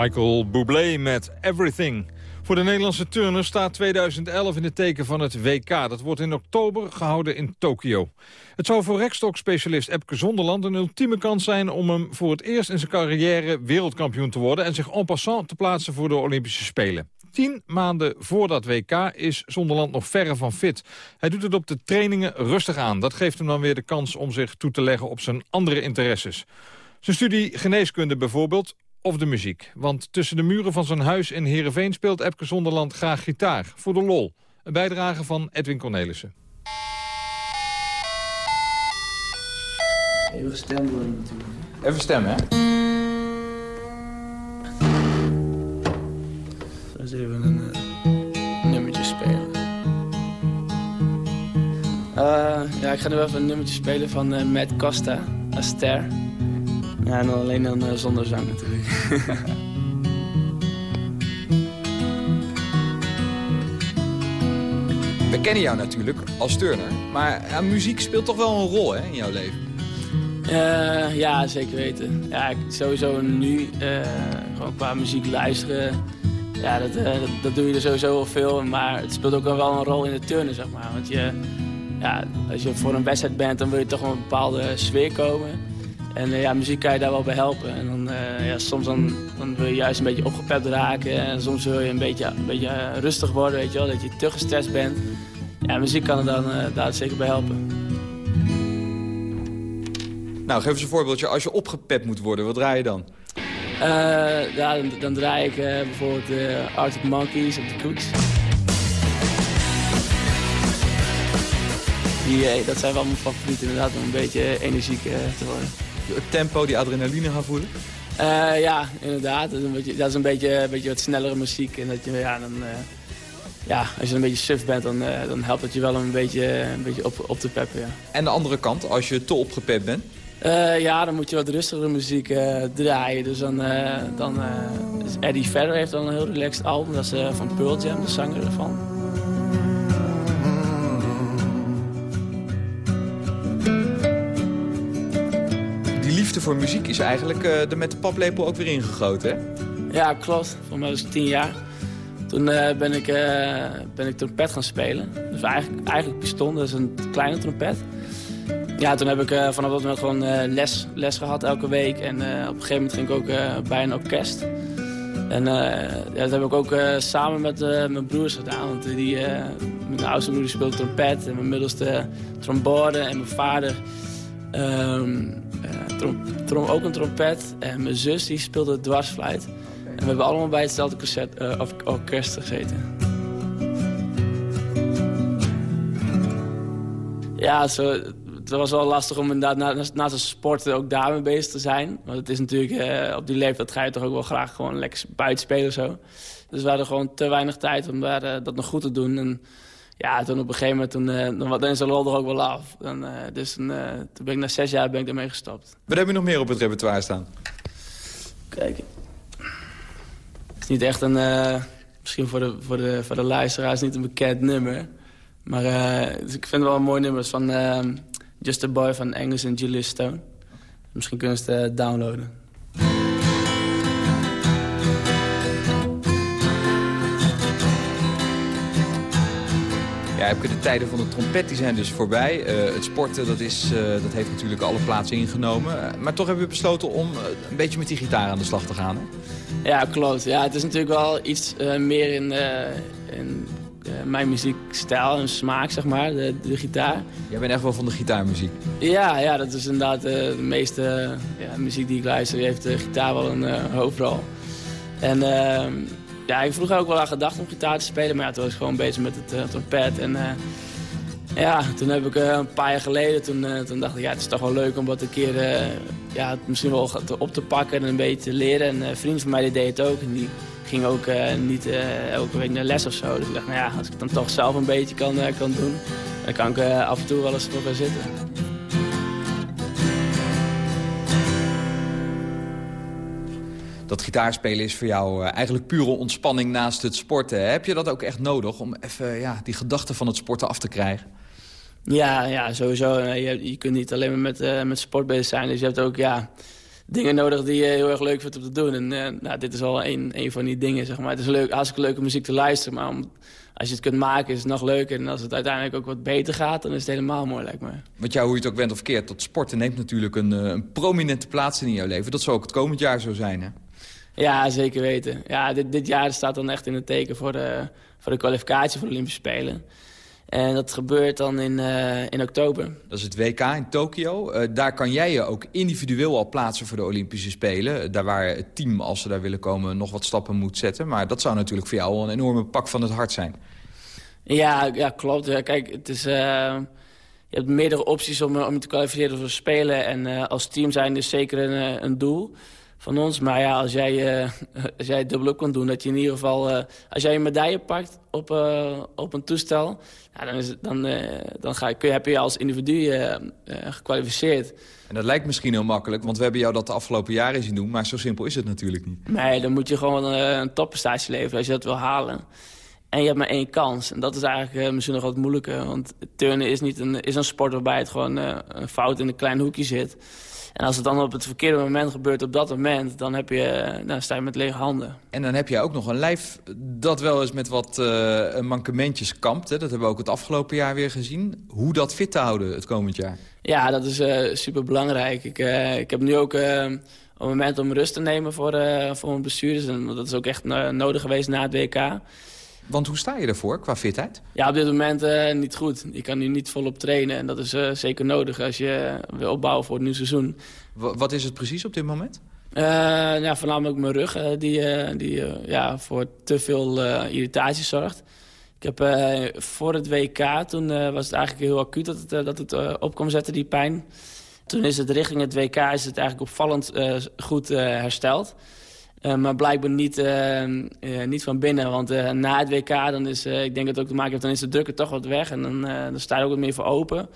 Michael Bublé met Everything. Voor de Nederlandse turners staat 2011 in het teken van het WK. Dat wordt in oktober gehouden in Tokio. Het zou voor rekstokspecialist Epke Zonderland een ultieme kans zijn... om hem voor het eerst in zijn carrière wereldkampioen te worden... en zich en passant te plaatsen voor de Olympische Spelen. Tien maanden voor dat WK is Zonderland nog verre van fit. Hij doet het op de trainingen rustig aan. Dat geeft hem dan weer de kans om zich toe te leggen op zijn andere interesses. Zijn studie geneeskunde bijvoorbeeld, of de muziek. Want tussen de muren van zijn huis in Heerenveen speelt Epke Zonderland graag gitaar. Voor de lol. Een bijdrage van Edwin Cornelissen. Even worden natuurlijk. Even stemmen, hè? Dus even een eh, nummertje spelen. Eh, ja, ik ga nu even een nummertje spelen van eh, Matt Costa, Aster. Ja, en alleen dan eh, zonder zang natuurlijk. We kennen jou natuurlijk als turner. Maar ja, muziek speelt toch wel een rol hè, in jouw leven? Eh, ja, zeker weten. Ja, sowieso nu eh, gewoon qua muziek luisteren. Ja, dat, dat, dat doe je er sowieso wel veel. Maar het speelt ook wel een rol in de turnen, zeg maar. Want je, ja, als je voor een wedstrijd bent, dan wil je toch een bepaalde sfeer komen. En eh, ja, muziek kan je daar wel bij helpen. En dan, eh, ja, soms dan, dan wil je juist een beetje opgepept raken. En soms wil je een beetje, een beetje eh, rustig worden, weet je wel. Dat je te gestrest bent. Ja, muziek kan er dan daar zeker bij helpen. Nou, geef eens een voorbeeldje. Als je opgepept moet worden, wat draai je dan? Ja, dan, dan draai ik eh, bijvoorbeeld eh, Arctic Monkeys op de Cooks. Die, dat zijn wel mijn favorieten inderdaad, om een beetje energiek te worden. Het tempo, die adrenaline gaan voelen? Eh, ja, inderdaad. Dat is een beetje, dat is een beetje, een beetje wat snellere muziek. En dat je, ja, dan, eh, ja, als je een beetje suf bent, dan, eh, dan helpt het je wel een beetje, een beetje op, op te peppen. Ja. En de andere kant, als je te opgepept bent? Ja, dan moet je wat rustigere muziek draaien. Dus dan, dan Eddie Vedder heeft al een heel relaxed album. Dat is van Pearl Jam, de zanger ervan. Liefde voor muziek is eigenlijk eh, er met de paplepel ook weer ingegoten, hè? Ja, klopt. Voor mij tien jaar. Toen eh, ben, ik, eh, ben ik trompet gaan spelen. Dus eigenlijk, eigenlijk piston, dat is een kleine trompet. Ja, toen heb ik eh, vanaf dat moment gewoon les, les gehad elke week. En op een gegeven moment ging ik ook bij een orkest. En ja, dat heb ik ook samen met mijn broers gedaan. Want die, mijn oudste broer speelde trompet. En mijn middelste trombone. En mijn vader ehm, eh, trom, trom, ook een trompet. En mijn zus die speelde dwarsfluit. En we hebben allemaal bij hetzelfde concert, eh, of orkest gezeten. Ja, zo, het was wel lastig om inderdaad na, naast, naast sporten ook daarmee bezig te zijn. Want het is natuurlijk, eh, op die leeftijd ga je toch ook wel graag gewoon lekker buiten spelen of zo. Dus we hadden gewoon te weinig tijd om daar, eh, dat nog goed te doen. En ja, toen op een gegeven moment, toen, eh, dan, is de lol er ook wel af. Dan, eh, dus toen, eh, toen ben ik na zes jaar ben ik ermee gestopt. Wat heb je nog meer op het repertoire staan? Kijk. Het is niet echt een... misschien voor de, voor, de, voor de luisteraars niet een bekend nummer. Maar dus ik vind het wel een mooi nummer. Van Just a Boy van Angus en Julius Stone. Misschien kunnen ze het downloaden. Ja, heb de tijden van de trompet die zijn dus voorbij. Eh, het sporten dat is, eh, dat heeft natuurlijk alle plaatsen ingenomen. Eh, maar toch hebben we besloten om een beetje met die gitaar aan de slag te gaan. Hè? Ja, klopt. Ja, het is natuurlijk wel iets meer in, in mijn muziekstijl en smaak, zeg maar, de, de gitaar. Jij bent echt wel van de gitaarmuziek. Ja, ja, dat is inderdaad de meeste ja, muziek die ik luister. Die heeft de gitaar wel een hoofdrol. En ehm, ja, ik vroeger ook wel aan gedacht om gitaar te spelen. Maar ja, toen was ik gewoon bezig met het eh, trompet. En eh, ja, toen heb ik eh, een paar jaar geleden, toen, toen dacht ik, ja, het is toch wel leuk om wat een keer ja, misschien wel op te pakken en een beetje te leren. En een vriend van mij deed het ook. En die ging ook niet elke week naar les of zo. Dus ik dacht, nou ja, als ik het dan toch zelf een beetje kan, kan doen, dan kan ik af en toe wel eens voor gaan zitten. Dat gitaarspelen is voor jou eh, eigenlijk pure ontspanning naast het sporten. Heb je dat ook echt nodig om even ja, die gedachten van het sporten af te krijgen? Ja, ja sowieso. Je, je kunt niet alleen maar met, eh, met sport bezig zijn. Dus je hebt ook, ja... dingen nodig die je heel erg leuk vindt om te doen. En eh, nou, dit is wel een, een van die dingen, zeg maar. Het is leuk, hartstikke leuke muziek te luisteren, maar om, als je het kunt maken is het nog leuker. En als het uiteindelijk ook wat beter gaat, dan is het helemaal mooi, lijkt me. Want ja, hoe je het ook bent of keert, dat sporten neemt natuurlijk een, een prominente plaats in jouw leven. Dat zal ook het komend jaar zo zijn, hè? Ja, zeker weten. Ja, dit, dit jaar staat dan echt in het teken voor de, voor de kwalificatie voor de Olympische Spelen. En dat gebeurt dan in, eh, in oktober. Dat is het WK in Tokio. Eh, daar kan jij je ook individueel al plaatsen voor de Olympische Spelen. Daar waar het team, als ze daar willen komen, nog wat stappen moet zetten. Maar dat zou natuurlijk voor jou een enorme pak van het hart zijn. Ja, ja klopt. Ja, kijk, het is, je hebt meerdere opties om, om je te kwalificeren voor Spelen. En als team zijn is zeker een, een doel van ons. Maar ja, als jij, uh, als jij het dubbelop kan doen, dat je in ieder geval... Uh, als jij een medaille pakt op, uh, op een toestel... Ja, dan, is het, dan, dan ga, kun je, heb je je als individu gekwalificeerd. En dat lijkt misschien heel makkelijk, want we hebben jou dat de afgelopen jaren zien doen. Maar zo simpel is het natuurlijk niet. Nee, dan moet je gewoon een topprestatie leveren als je dat wil halen. En je hebt maar één kans. En dat is eigenlijk misschien nog wat moeilijker. Want turnen is, niet een, is een sport waarbij het gewoon een fout in een klein hoekje zit... En als het dan op het verkeerde moment gebeurt op dat moment... dan, heb je, dan sta je met lege handen. En dan heb je ook nog een lijf dat wel eens met wat uh, mankementjes kampt. Hè? Dat hebben we ook het afgelopen jaar weer gezien. Hoe dat fit te houden het komend jaar? Ja, dat is uh, super belangrijk. Ik, uh, ik heb nu ook een moment om rust te nemen voor, voor mijn blessures. En dat is ook echt nodig geweest na het WK. Want hoe sta je ervoor qua fitheid? Ja, op dit moment uh, niet goed. Ik kan nu niet volop trainen en dat is uh, zeker nodig als je wil opbouwen voor het nieuwe seizoen. W wat is het precies op dit moment? Uh, ja, voornamelijk mijn rug, die, die ja, voor te veel irritatie zorgt. Ik heb voor het WK, toen was het eigenlijk heel acuut dat het, dat het op kwam zetten, die pijn. Toen is het richting het WK is het eigenlijk opvallend goed hersteld. Uh, maar blijkbaar niet, uh, uh, niet van binnen. Want na het WK, dan is, ik denk dat het ook te maken heeft... dan is de druk er toch wat weg en dan, dan sta je ook wat meer voor open.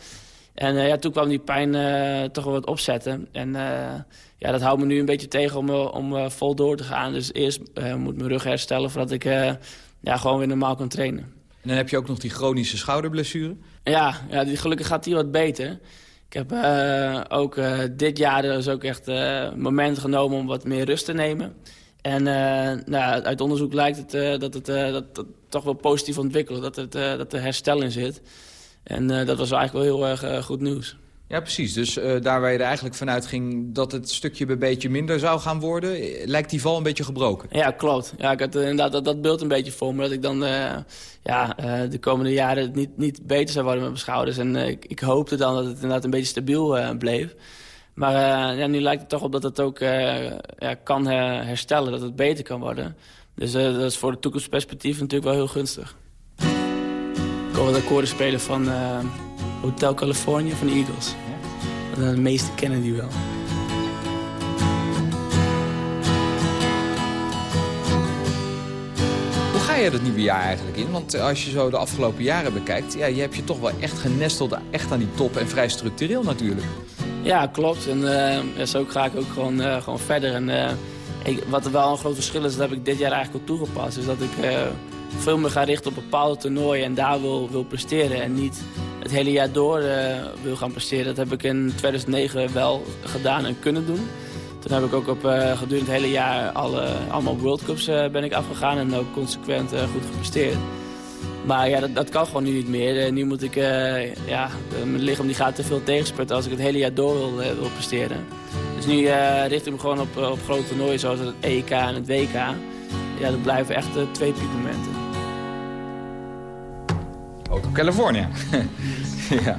En ja, toen kwam die pijn toch wel wat opzetten. En ja, dat houdt me nu een beetje tegen om, om vol door te gaan. Dus eerst moet mijn rug herstellen voordat ik ja, gewoon weer normaal kan trainen. En dan heb je ook nog die chronische schouderblessure? Ja, ja die, gelukkig gaat die wat beter. Ik heb uh, ook uh, dit jaar dus ook echt uh, moment genomen om wat meer rust te nemen. En nou, uit onderzoek lijkt het dat het dat toch wel positief ontwikkelt, dat, het, dat er herstel in zit. En dat was eigenlijk wel heel erg goed nieuws. Ja, precies. Dus uh, daar waar je er eigenlijk vanuit ging dat het stukje bij beetje minder zou gaan worden, lijkt die val een beetje gebroken. Ja, klopt. Ja, ik had inderdaad dat, dat beeld een beetje voor me. Dat ik dan ja, de komende jaren niet, niet beter zou worden met mijn schouders. En ik, ik, hoopte dan dat het inderdaad een beetje stabiel bleef. Maar ja, nu lijkt het toch op dat het ook ja, kan herstellen, dat het beter kan worden. Dus dat is voor de toekomstperspectief natuurlijk wel heel gunstig. Ik wil wat akkoorden spelen van Hotel California van de Eagles. De meeste kennen die wel. Hoe ga je het nieuwe jaar eigenlijk in? Want als je zo de afgelopen jaren bekijkt... Ja, je hebt je toch wel echt genesteld echt aan die top en vrij structureel natuurlijk. Ja, klopt. En uh, zo ga ik ook gewoon, uh, gewoon verder. En uh, ik, wat er wel een groot verschil is, dat heb ik dit jaar eigenlijk al toegepast. Is dat ik veel meer ga richten op bepaalde toernooien en daar wil, wil presteren. En niet het hele jaar door uh, wil gaan presteren. Dat heb ik in 2009 wel gedaan en kunnen doen. Toen heb ik ook op uh, gedurende het hele jaar alle, allemaal World Cups uh, ben ik afgegaan en ook consequent goed gepresteerd. Maar ja, dat, dat, kan gewoon nu niet meer. nu moet ik, ja, mijn lichaam die gaat te veel tegensputten als ik het hele jaar door wil, wil presteren. Dus nu richt ik me gewoon op, op grote toernooien zoals het EK en het WK. Ja, dat blijven echt twee piekmomenten. Californië. ja.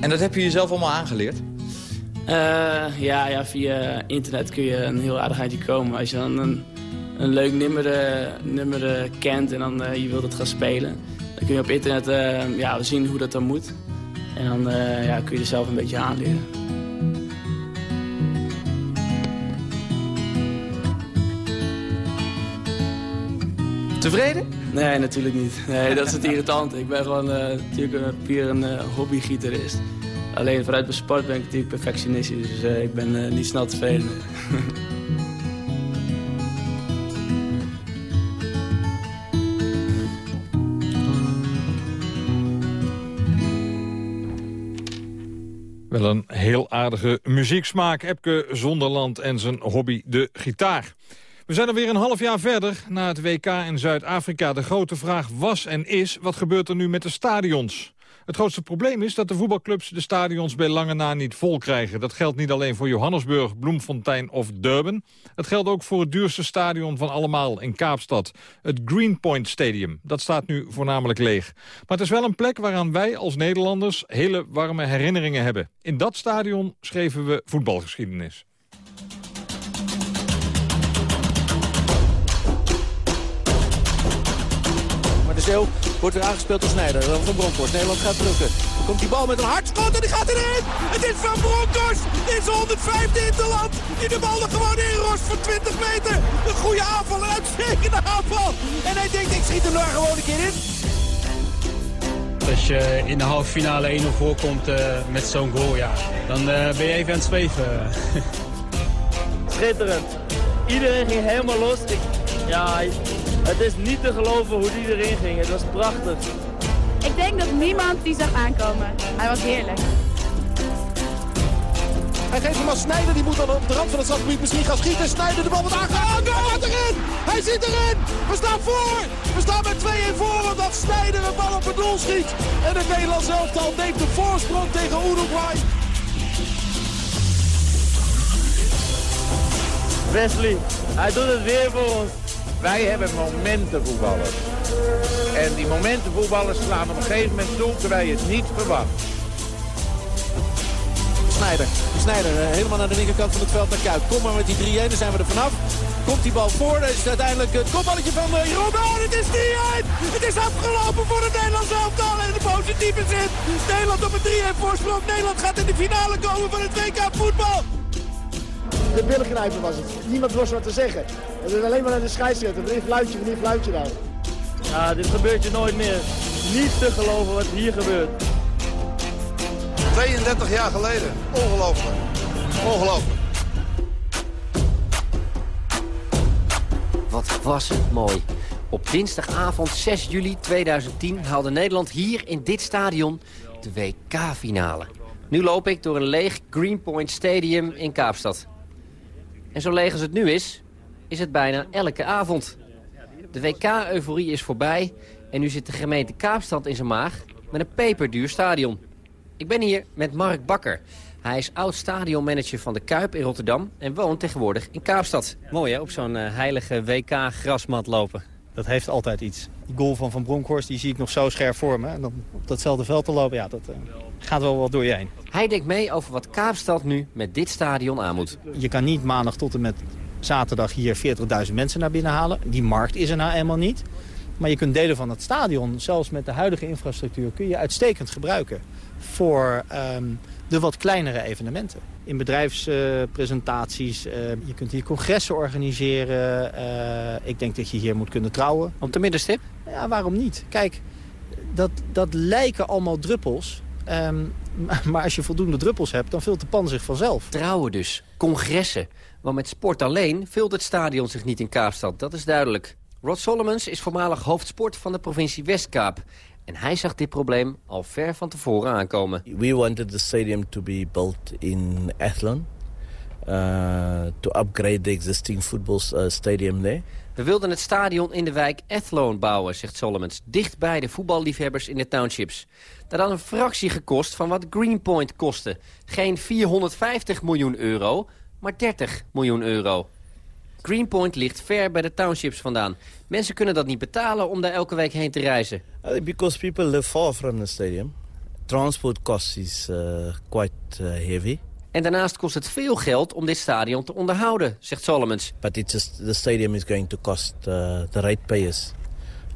En dat heb je jezelf allemaal aangeleerd? Uh, ja, ja, via internet kun je een heel aardig komen. Als je dan een, een leuk nummer, uh, nummer uh, kent en dan je wilt het gaan spelen... dan kun je op internet ja, zien hoe dat dan moet. En dan ja, kun je er zelf een beetje aanleren. Tevreden? Nee, natuurlijk niet. Nee, dat is het irritant. Ik ben gewoon uh, natuurlijk een, puur een uh, hobbygitarist. Alleen vanuit mijn sport ben ik natuurlijk perfectionistisch, dus uh, ik ben niet snel tevreden. Wel een heel aardige muzieksmaak. Epke Zonderland en zijn hobby de gitaar. We zijn alweer een half jaar verder na het WK in Zuid-Afrika. De grote vraag was en is, wat gebeurt er nu met de stadions? Het grootste probleem is dat de voetbalclubs de stadions bij lange na niet vol krijgen. Dat geldt niet alleen voor Johannesburg, Bloemfontein of Durban. Het geldt ook voor het duurste stadion van allemaal in Kaapstad. Het Greenpoint Stadium. Dat staat nu voornamelijk leeg. Maar het is wel een plek waaraan wij als Nederlanders hele warme herinneringen hebben. In dat stadion schreven we voetbalgeschiedenis. Wordt weer aangespeeld door Snijder. Dan van Bronkhorst. Nederland gaat drukken. Dan komt die bal met een hardschot en die gaat erin. Het is van Bronkhorst. Dit is de 105e interland. Die de bal er gewoon inrost voor 20 meter. Een goede aanval, een uitstekende aanval. En hij denkt, ik schiet hem daar gewoon een keer in. Als je in de halve finale 1-0 voorkomt eh, met zo'n goal, ja, dan eh, ben je even aan het zweven. Schitterend. Iedereen ging helemaal los. Ik, ja, het is niet te geloven hoe die erin ging. Het was prachtig. Ik denk dat niemand die zag aankomen. Hij was heerlijk. Hij geeft hem aan Snijder, die moet dan op de rand van het strafgebied misschien gaan schieten. Snijder, de bal wordt aangehaald. Oh, gaat erin! Hij zit erin! We staan voor! We staan met 2-1 voor omdat Snijder een bal op het doel schiet. En het Nederlands elftal neemt de voorsprong tegen Uruguay. Wesley, hij doet het weer voor ons. Wij hebben momentenvoetballers. En die momentenvoetballers slaan op een gegeven moment toe terwijl je het niet verwacht. Snijder. Snijder eh, helemaal naar de linkerkant van het veld naar Kuit. Kom maar met die 3-1, dan zijn we er vanaf. Komt die bal voor, dan is uiteindelijk het kopballetje van Jeroen. Oh, het is 3-1! Het is afgelopen voor het Nederlands elftal en de positieve zin. Nederland op een 3-1 voorsprong. Nederland gaat in de finale komen van het WK voetbal. De billenknijper was het. Niemand was wat te zeggen. Het is alleen maar naar de scheidsrechter. Wanneer fluitje, wanneer fluitje dan? Ja, dit gebeurt je nooit meer. Niet te geloven wat hier gebeurt. 32 jaar geleden. Ongelooflijk. Ongelooflijk. Wat was het mooi. Op dinsdagavond 6 juli 2010 haalde Nederland hier in dit stadion de WK-finale. Nu loop ik door een leeg Greenpoint Stadium in Kaapstad. En zo leeg als het nu is, is het bijna elke avond. De WK-euforie is voorbij en nu zit de gemeente Kaapstad in zijn maag met een peperduur stadion. Ik ben hier met Mark Bakker. Hij is oud-stadionmanager van de Kuip in Rotterdam en woont tegenwoordig in Kaapstad. Mooi hè, op zo'n eh, heilige WK-grasmat lopen. Dat heeft altijd iets. Die goal van Van Bronckhorst die zie ik nog zo scherp voor me. En dan op datzelfde veld te lopen, ja, dat eh, gaat wel wat door je heen. Hij denkt mee over wat Kaapstad nu met dit stadion aan moet. Je kan niet maandag tot en met zaterdag hier 40.000 mensen naar binnen halen. Die markt is er nou eenmaal niet. Maar je kunt delen van het stadion, zelfs met de huidige infrastructuur... kun je uitstekend gebruiken voor ehm, de wat kleinere evenementen. In bedrijfspresentaties, je kunt hier congressen organiseren. eh, ik denk dat je hier moet kunnen trouwen. Op de middenstip? Ja, waarom niet? Kijk, dat, dat lijken allemaal druppels. ehm, maar- maar als je voldoende druppels hebt, dan vult de pan zich vanzelf. Trouwen dus, congressen. Want met sport alleen vult het stadion zich niet in Kaapstad, dat is duidelijk. Rod Solomons is voormalig hoofdsport van de provincie Westkaap. En hij zag dit probleem al ver van tevoren aankomen. We wanted the stadium to be built in Athlone uh, to upgrade the existing football uh, stadium there. We wilden het stadion in de wijk Athlone bouwen, zegt Solomons. Dicht bij de voetballiefhebbers in de townships. Dat had een fractie gekost van wat Greenpoint kostte. Geen 450 miljoen euro, maar 30 miljoen euro. Greenpoint ligt ver bij de townships vandaan. Mensen kunnen dat niet betalen om daar elke week heen te reizen. Uh, because people live far from the stadium. Transport costs is uh, quite uh, heavy. En daarnaast kost het veel geld om dit stadion te onderhouden, zegt Solomons. But it's just, the stadium is going to cost uh, the ratepayers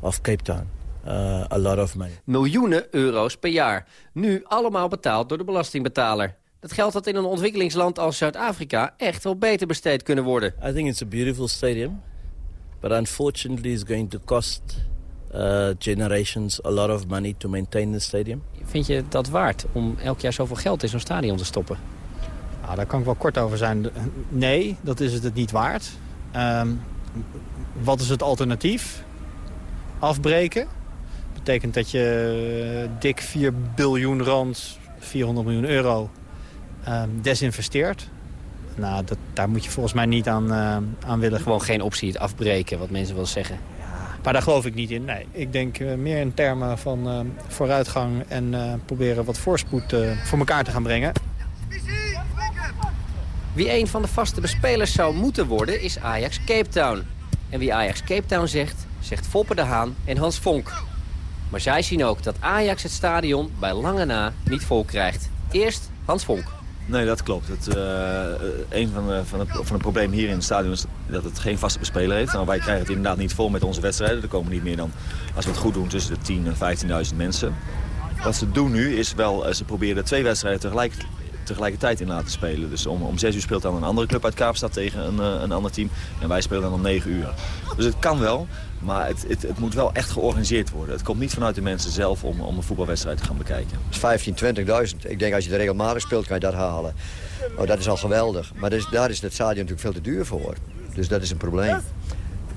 of Cape Town uh, a lot of money. Miljoenen euro's per jaar. Nu allemaal betaald door de belastingbetaler. Dat geld had in een ontwikkelingsland als Zuid-Afrika echt wel beter besteed kunnen worden. I think it's a beautiful stadium, but unfortunately it's going to cost uh, generations a lot of money to maintain the stadium. Vind je dat waard om elk jaar zoveel geld in zo'n stadion te stoppen? Nou, daar kan ik wel kort over zijn. Nee, dat is het niet waard. Ehm, wat is het alternatief? Afbreken. betekent dat je eh, dik 4 biljoen rand, 400 miljoen euro... ehm, desinvesteert. Nou, dat, daar moet je volgens mij niet aan, eh, aan willen. Gewoon geen optie, het afbreken, wat mensen wel zeggen. Maar daar geloof ik niet in. Nee, ik denk eh, meer in termen van eh, vooruitgang en proberen wat voorspoed voor elkaar te gaan brengen. Wie een van de vaste bespelers zou moeten worden, is Ajax Cape Town. En wie Ajax Cape Town zegt, zegt Foppe de Haan en Hans Vonk. Maar zij zien ook dat Ajax het stadion bij lange na niet vol krijgt. Eerst Hans Vonk. Nee, dat klopt. Het, eh, een van de, van, de, van de problemen hier in het stadion is dat het geen vaste bespeler heeft. Nou, wij krijgen het inderdaad niet vol met onze wedstrijden. Er komen niet meer dan, als we het goed doen, tussen de 10.000 en 15.000 mensen. Wat ze doen nu is wel, eh, ze proberen twee wedstrijden tegelijk, tegelijkertijd in laten spelen. Dus om, om 6 uur speelt dan een andere club uit Kaapstad tegen een, eh, een ander team. En wij spelen dan om 9 uur. Dus het kan wel, maar het, het, het moet wel echt georganiseerd worden. Het komt niet vanuit de mensen zelf om, om een voetbalwedstrijd te gaan bekijken. is 15, 20.000. Ik denk als je er regelmatig speelt, kan je dat halen. Oh, dat is al geweldig. Maar dus, daar is het stadion natuurlijk veel te duur voor. Dus dat is een probleem.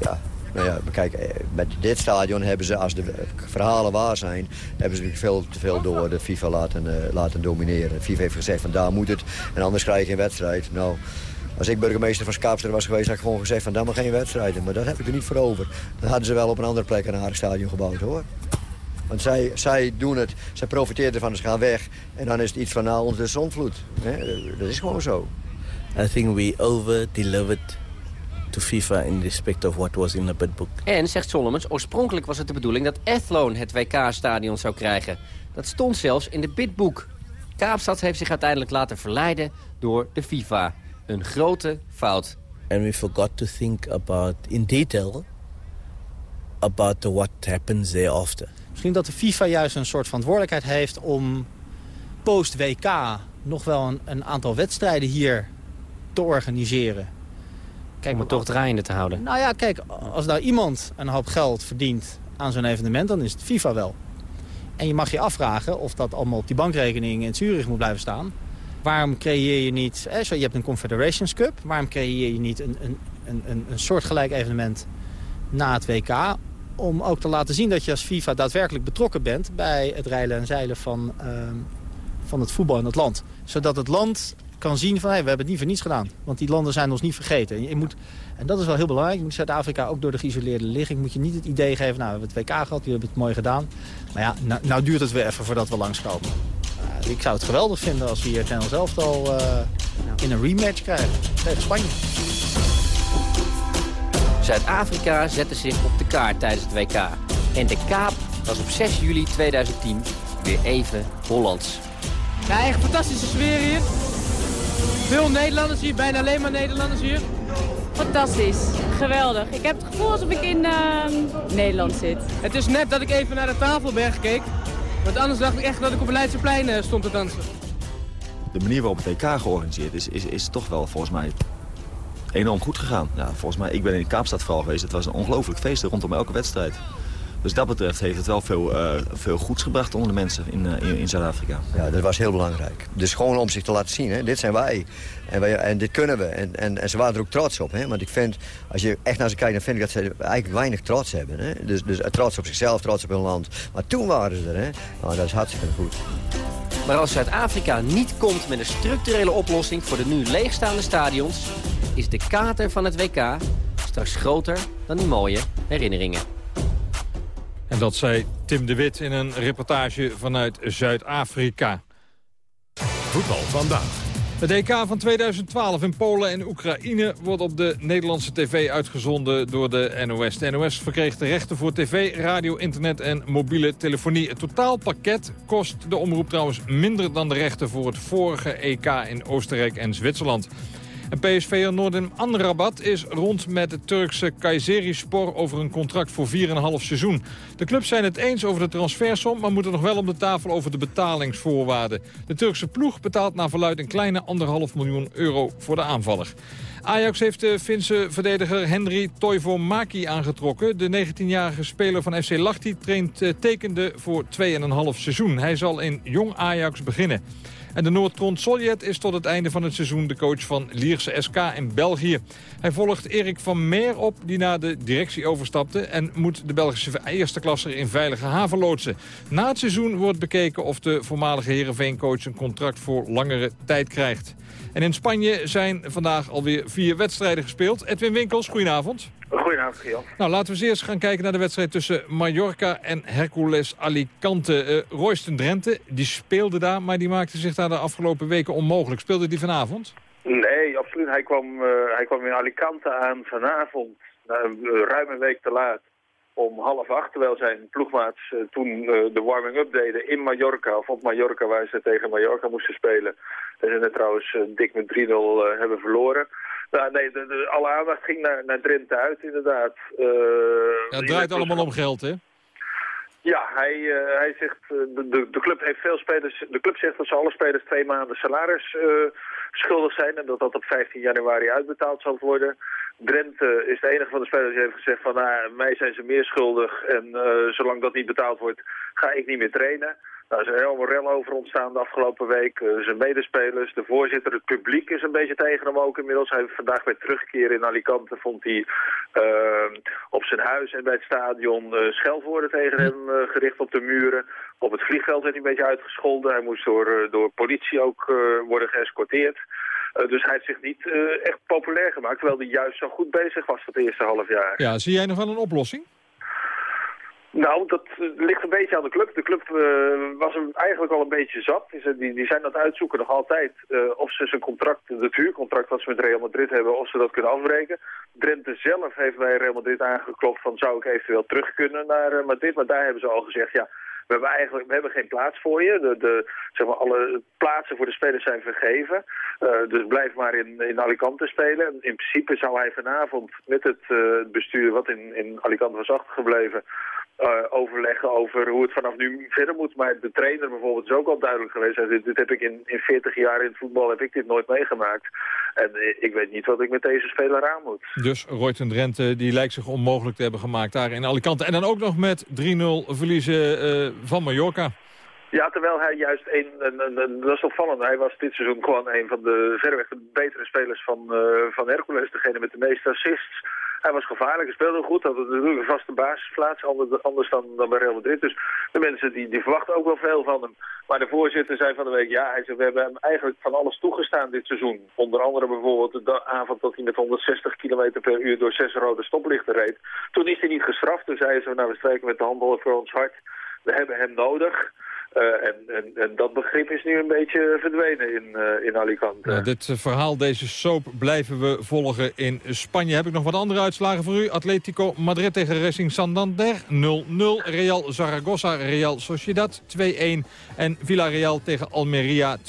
Ja, nou ja, kijk, eh, met dit stadion hebben ze, als de verhalen waar zijn... hebben ze veel te veel door de FIFA laten, eh, laten domineren. FIFA heeft gezegd, van daar moet het, en anders krijg je geen wedstrijd. Nou, als ik burgemeester van Schaapster was geweest, had ik gewoon gezegd van daar mag geen wedstrijden. Maar dat heb ik er niet voor over. Dan hadden ze wel op een andere plek een aardig stadion gebouwd, hoor. Want zij, zij doen het, zij profiteren ervan, ze gaan weg. En dan is het iets van nou, onze zondvloed. hè. Dat is gewoon zo. I think we over-delivered to FIFA in respect of what was in the bid book. En, zegt Solomons, oorspronkelijk was het de bedoeling dat Athlone het WK-stadion zou krijgen. Dat stond zelfs in de bidboek. Kaapstad heeft zich uiteindelijk laten verleiden door de FIFA. Een grote fout. And we forgot to think about, in detail, about the what happens thereafter. Misschien dat de FIFA juist een soort verantwoordelijkheid heeft om post-WK nog wel een, een aantal wedstrijden hier te organiseren. Kijk, maar toch draaiende te houden. Nou ja, kijk, als nou iemand een hoop geld verdient aan zo'n evenement, dan is het FIFA wel. En je mag je afvragen of dat allemaal op die bankrekening in Zurich moet blijven staan. Waarom creëer je niet, zo, je hebt een Confederations Cup, waarom creëer je niet een, een, een, een, soortgelijk evenement na het WK... om ook te laten zien dat je als FIFA daadwerkelijk betrokken bent... bij het reilen en zeilen van, ehm, van het voetbal in het land. Zodat het land kan zien van, we hebben het niet voor niets gedaan. Want die landen zijn ons niet vergeten. Je moet, en dat is wel heel belangrijk. Je moet Zuid-Afrika ook door de geïsoleerde ligging... moet je niet het idee geven, nou, we hebben het WK gehad, jullie hebben het mooi gedaan. Maar ja, nou, nou duurt het weer even voordat we langskomen. Ik zou het geweldig vinden als we hier ten zelf al uh, in een rematch krijgen tegen Spanje. Zuid-Afrika zette zich op de kaart tijdens het WK. En de Kaap was op 6 juli 2010 weer even Hollands. Ja, echt fantastische sfeer hier. Veel Nederlanders hier, bijna alleen maar Nederlanders hier. Fantastisch, geweldig. Ik heb het gevoel alsof ik in uh, Nederland zit. Het is net dat ik even naar de Tafelberg keek. Want anders dacht ik echt dat ik op het Leidseplein uh, stond te dansen. De manier waarop het WK georganiseerd is, is, is toch wel volgens mij enorm goed gegaan. Volgens mij, ik ben in Kaapstad vooral geweest. Het was een ongelooflijk feest rondom elke wedstrijd. Dus dat betreft heeft het wel veel, uh, veel goeds gebracht onder de mensen in, uh, in, in Zuid-Afrika. Ja, dat was heel belangrijk. Dus gewoon om zich te laten zien, hè. dit zijn wij. En, wij, en dit kunnen we. En, en, en ze waren er ook trots op. Hè. Want ik vind, als je echt naar ze kijkt, dan vind ik dat ze eigenlijk weinig trots hebben. Hè. Dus, dus trots op zichzelf, trots op hun land. Maar toen waren ze er. Hè. Nou, dat is hartstikke goed. Maar als Zuid-Afrika niet komt met een structurele oplossing voor de nu leegstaande stadions... is de kater van het WK straks groter dan die mooie herinneringen. Dat zei Tim de Wit in een reportage vanuit Zuid-Afrika. Voetbal vandaag. Het EK van 2012 in Polen en Oekraïne wordt op de Nederlandse tv uitgezonden door de NOS. De NOS verkreeg de rechten voor tv, radio, internet en mobiele telefonie. Het totaalpakket kost de omroep trouwens minder dan de rechten voor het vorige EK in Oostenrijk en Zwitserland. En PSV'er Noordin Amrabat is rond met de Turkse Kayserispor over een contract voor 4,5 seizoen. De clubs zijn het eens over de transfersom, maar moeten nog wel op de tafel over de betalingsvoorwaarden. De Turkse ploeg betaalt naar verluid een kleine anderhalf miljoen euro voor de aanvaller. Ajax heeft de Finse verdediger Henry Toivo Maki aangetrokken. De 19-jarige speler van FC Lahti traint, eh, tekende voor 2,5 seizoen. Hij zal in jong Ajax beginnen. En de Noord-Trond Soljet is tot het einde van het seizoen de coach van Lierse SK in België. Hij volgt Erik van Meer op, die naar de directie overstapte... en moet de Belgische eerste klasser in veilige haven loodsen. Na het seizoen wordt bekeken of de voormalige Heerenveen-coach... een contract voor langere tijd krijgt. En in Spanje zijn vandaag alweer vier wedstrijden gespeeld. Edwin Winkels, goedenavond. Goedenavond, Jan. Nou, laten we eens eerst gaan kijken naar de wedstrijd tussen Mallorca en Hercules Alicante. Uh, Royston Drenthe, die speelde daar, maar die maakte zich daar de afgelopen weken onmogelijk. Speelde die vanavond? Nee, absoluut. Hij kwam, uh, hij kwam in Alicante aan vanavond, uh, ruim een week te laat om half acht, terwijl zijn ploegmaats uh, toen uh, de warming-up deden in Mallorca, of op Mallorca, waar ze tegen Mallorca moesten spelen. En ze net trouwens uh, dik met 3-0 hebben verloren. Nou, nee, de, de, alle aandacht ging naar, naar Drenthe uit, inderdaad. ja, het draait allemaal om geld, hè? Ja, hij, uh, hij zegt, de, de, de, club heeft veel spelers, de club zegt dat ze alle spelers twee maanden salaris uh, schuldig zijn en dat dat op 15 januari uitbetaald zal worden. Drenthe is de enige van de spelers die heeft gezegd van nou, mij zijn ze meer schuldig en zolang dat niet betaald wordt ga ik niet meer trainen. Er is een heel rel over ontstaan de afgelopen week. Uh, zijn medespelers, de voorzitter, het publiek is een beetje tegen hem ook inmiddels. Hij heeft vandaag bij terugkeren in Alicante vond hij uh, op zijn huis en bij het stadion uh, scheldwoorden tegen hem gericht op de muren. Op het vliegveld werd hij een beetje uitgescholden. Hij moest door, door politie ook worden geëscorteerd. Dus hij heeft zich niet echt populair gemaakt, terwijl hij juist zo goed bezig was het eerste half jaar. Ja, zie jij nog wel een oplossing? Nou, dat uh, ligt een beetje aan de club. De club was hem eigenlijk al een beetje zat. Die, die zijn het uitzoeken nog altijd of ze zijn contract, het huurcontract wat ze met Real Madrid hebben, of ze dat kunnen afbreken. Drenthe zelf heeft bij Real Madrid aangeklopt van zou ik eventueel terug kunnen naar Madrid. Maar daar hebben ze al gezegd, ja, we hebben eigenlijk we hebben geen plaats voor je. De, de, zeg maar, alle plaatsen voor de spelers zijn vergeven. Dus blijf maar in, in Alicante spelen. In principe zou hij vanavond met het bestuur wat in, in Alicante was achtergebleven... Uh, overleggen over hoe het vanaf nu verder moet. Maar de trainer bijvoorbeeld is ook al duidelijk geweest. Dit, dit heb ik in, in 40 jaar in het voetbal heb ik dit nooit meegemaakt. En ik weet niet wat ik met deze speler aan moet. Dus Royten Drenthe die lijkt zich onmogelijk te hebben gemaakt daar in Alicante. En dan ook nog met 3-0 verliezen uh, van Mallorca. Ja, terwijl hij juist een, een, een, een, dat is opvallend. Hij was dit seizoen gewoon een van de verreweg de betere spelers van, uh, van Hercules. Degene met de meeste assists. Hij was gevaarlijk, hij speelde goed, had natuurlijk een vaste basisplaats, anders dan, dan bij Real Madrid. Dus de mensen die, die verwachten ook wel veel van hem. Maar de voorzitter zei van de week, ja, hij zei, we hebben hem eigenlijk van alles toegestaan dit seizoen. Onder andere bijvoorbeeld de avond dat hij met 160 km per uur door zes rode stoplichten reed. Toen is hij niet gestraft, toen zei ze, nou we strijken met de handballen voor ons hart. We hebben hem nodig. Uh, en, en, dat begrip is nu een beetje verdwenen in, uh, in Alicante. Dit verhaal, deze soap, blijven we volgen in Spanje. Heb ik nog wat andere uitslagen voor u? Atletico Madrid tegen Racing Santander 0-0. Real Zaragoza, Real Sociedad 2-1. En Villarreal tegen Almeria 2-0.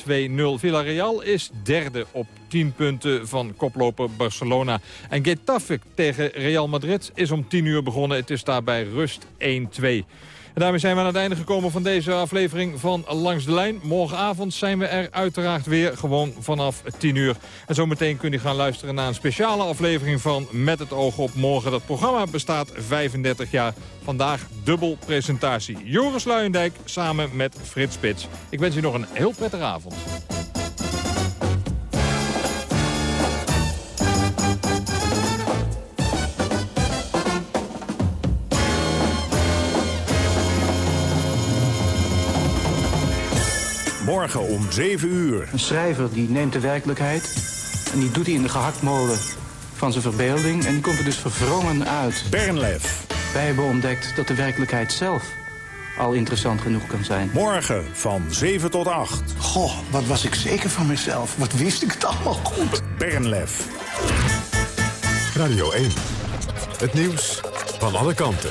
Villarreal is derde op 10 punten van koploper Barcelona. En Getafe tegen Real Madrid is om 10 uur begonnen. Het is daarbij rust 1-2. En daarmee zijn we aan het einde gekomen van deze aflevering van Langs de Lijn. Morgenavond zijn we er uiteraard weer, gewoon vanaf 10 uur. En zometeen kun je gaan luisteren naar een speciale aflevering van Met het oog op morgen. Dat programma bestaat 35 jaar. Vandaag dubbel presentatie. Joris Luijendijk samen met Frits Spits. Ik wens u nog een heel prettige avond. Morgen om 7 uur. Een schrijver die neemt de werkelijkheid en die doet hij in de gehaktmolen van zijn verbeelding. En die komt er dus verwrongen uit. Bernlef. Wij hebben ontdekt dat de werkelijkheid zelf al interessant genoeg kan zijn. Morgen van 7 tot 8. Goh, wat was ik zeker van mezelf. Wat wist ik het allemaal goed. Bernlef. Radio 1. Het nieuws van alle kanten.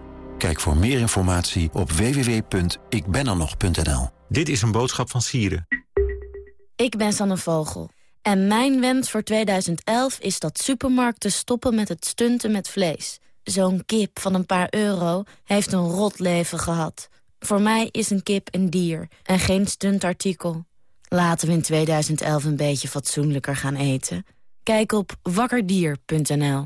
Kijk voor meer informatie op www.ikbenernog.nl. Dit is een boodschap van Sieren. Ik ben Sanne Vogel. En mijn wens voor 2011 is dat supermarkten stoppen met het stunten met vlees. Zo'n kip van een paar euro heeft een rot leven gehad. Voor mij is een kip een dier en geen stuntartikel. Laten we in 2011 een beetje fatsoenlijker gaan eten. Kijk op wakkerdier.nl.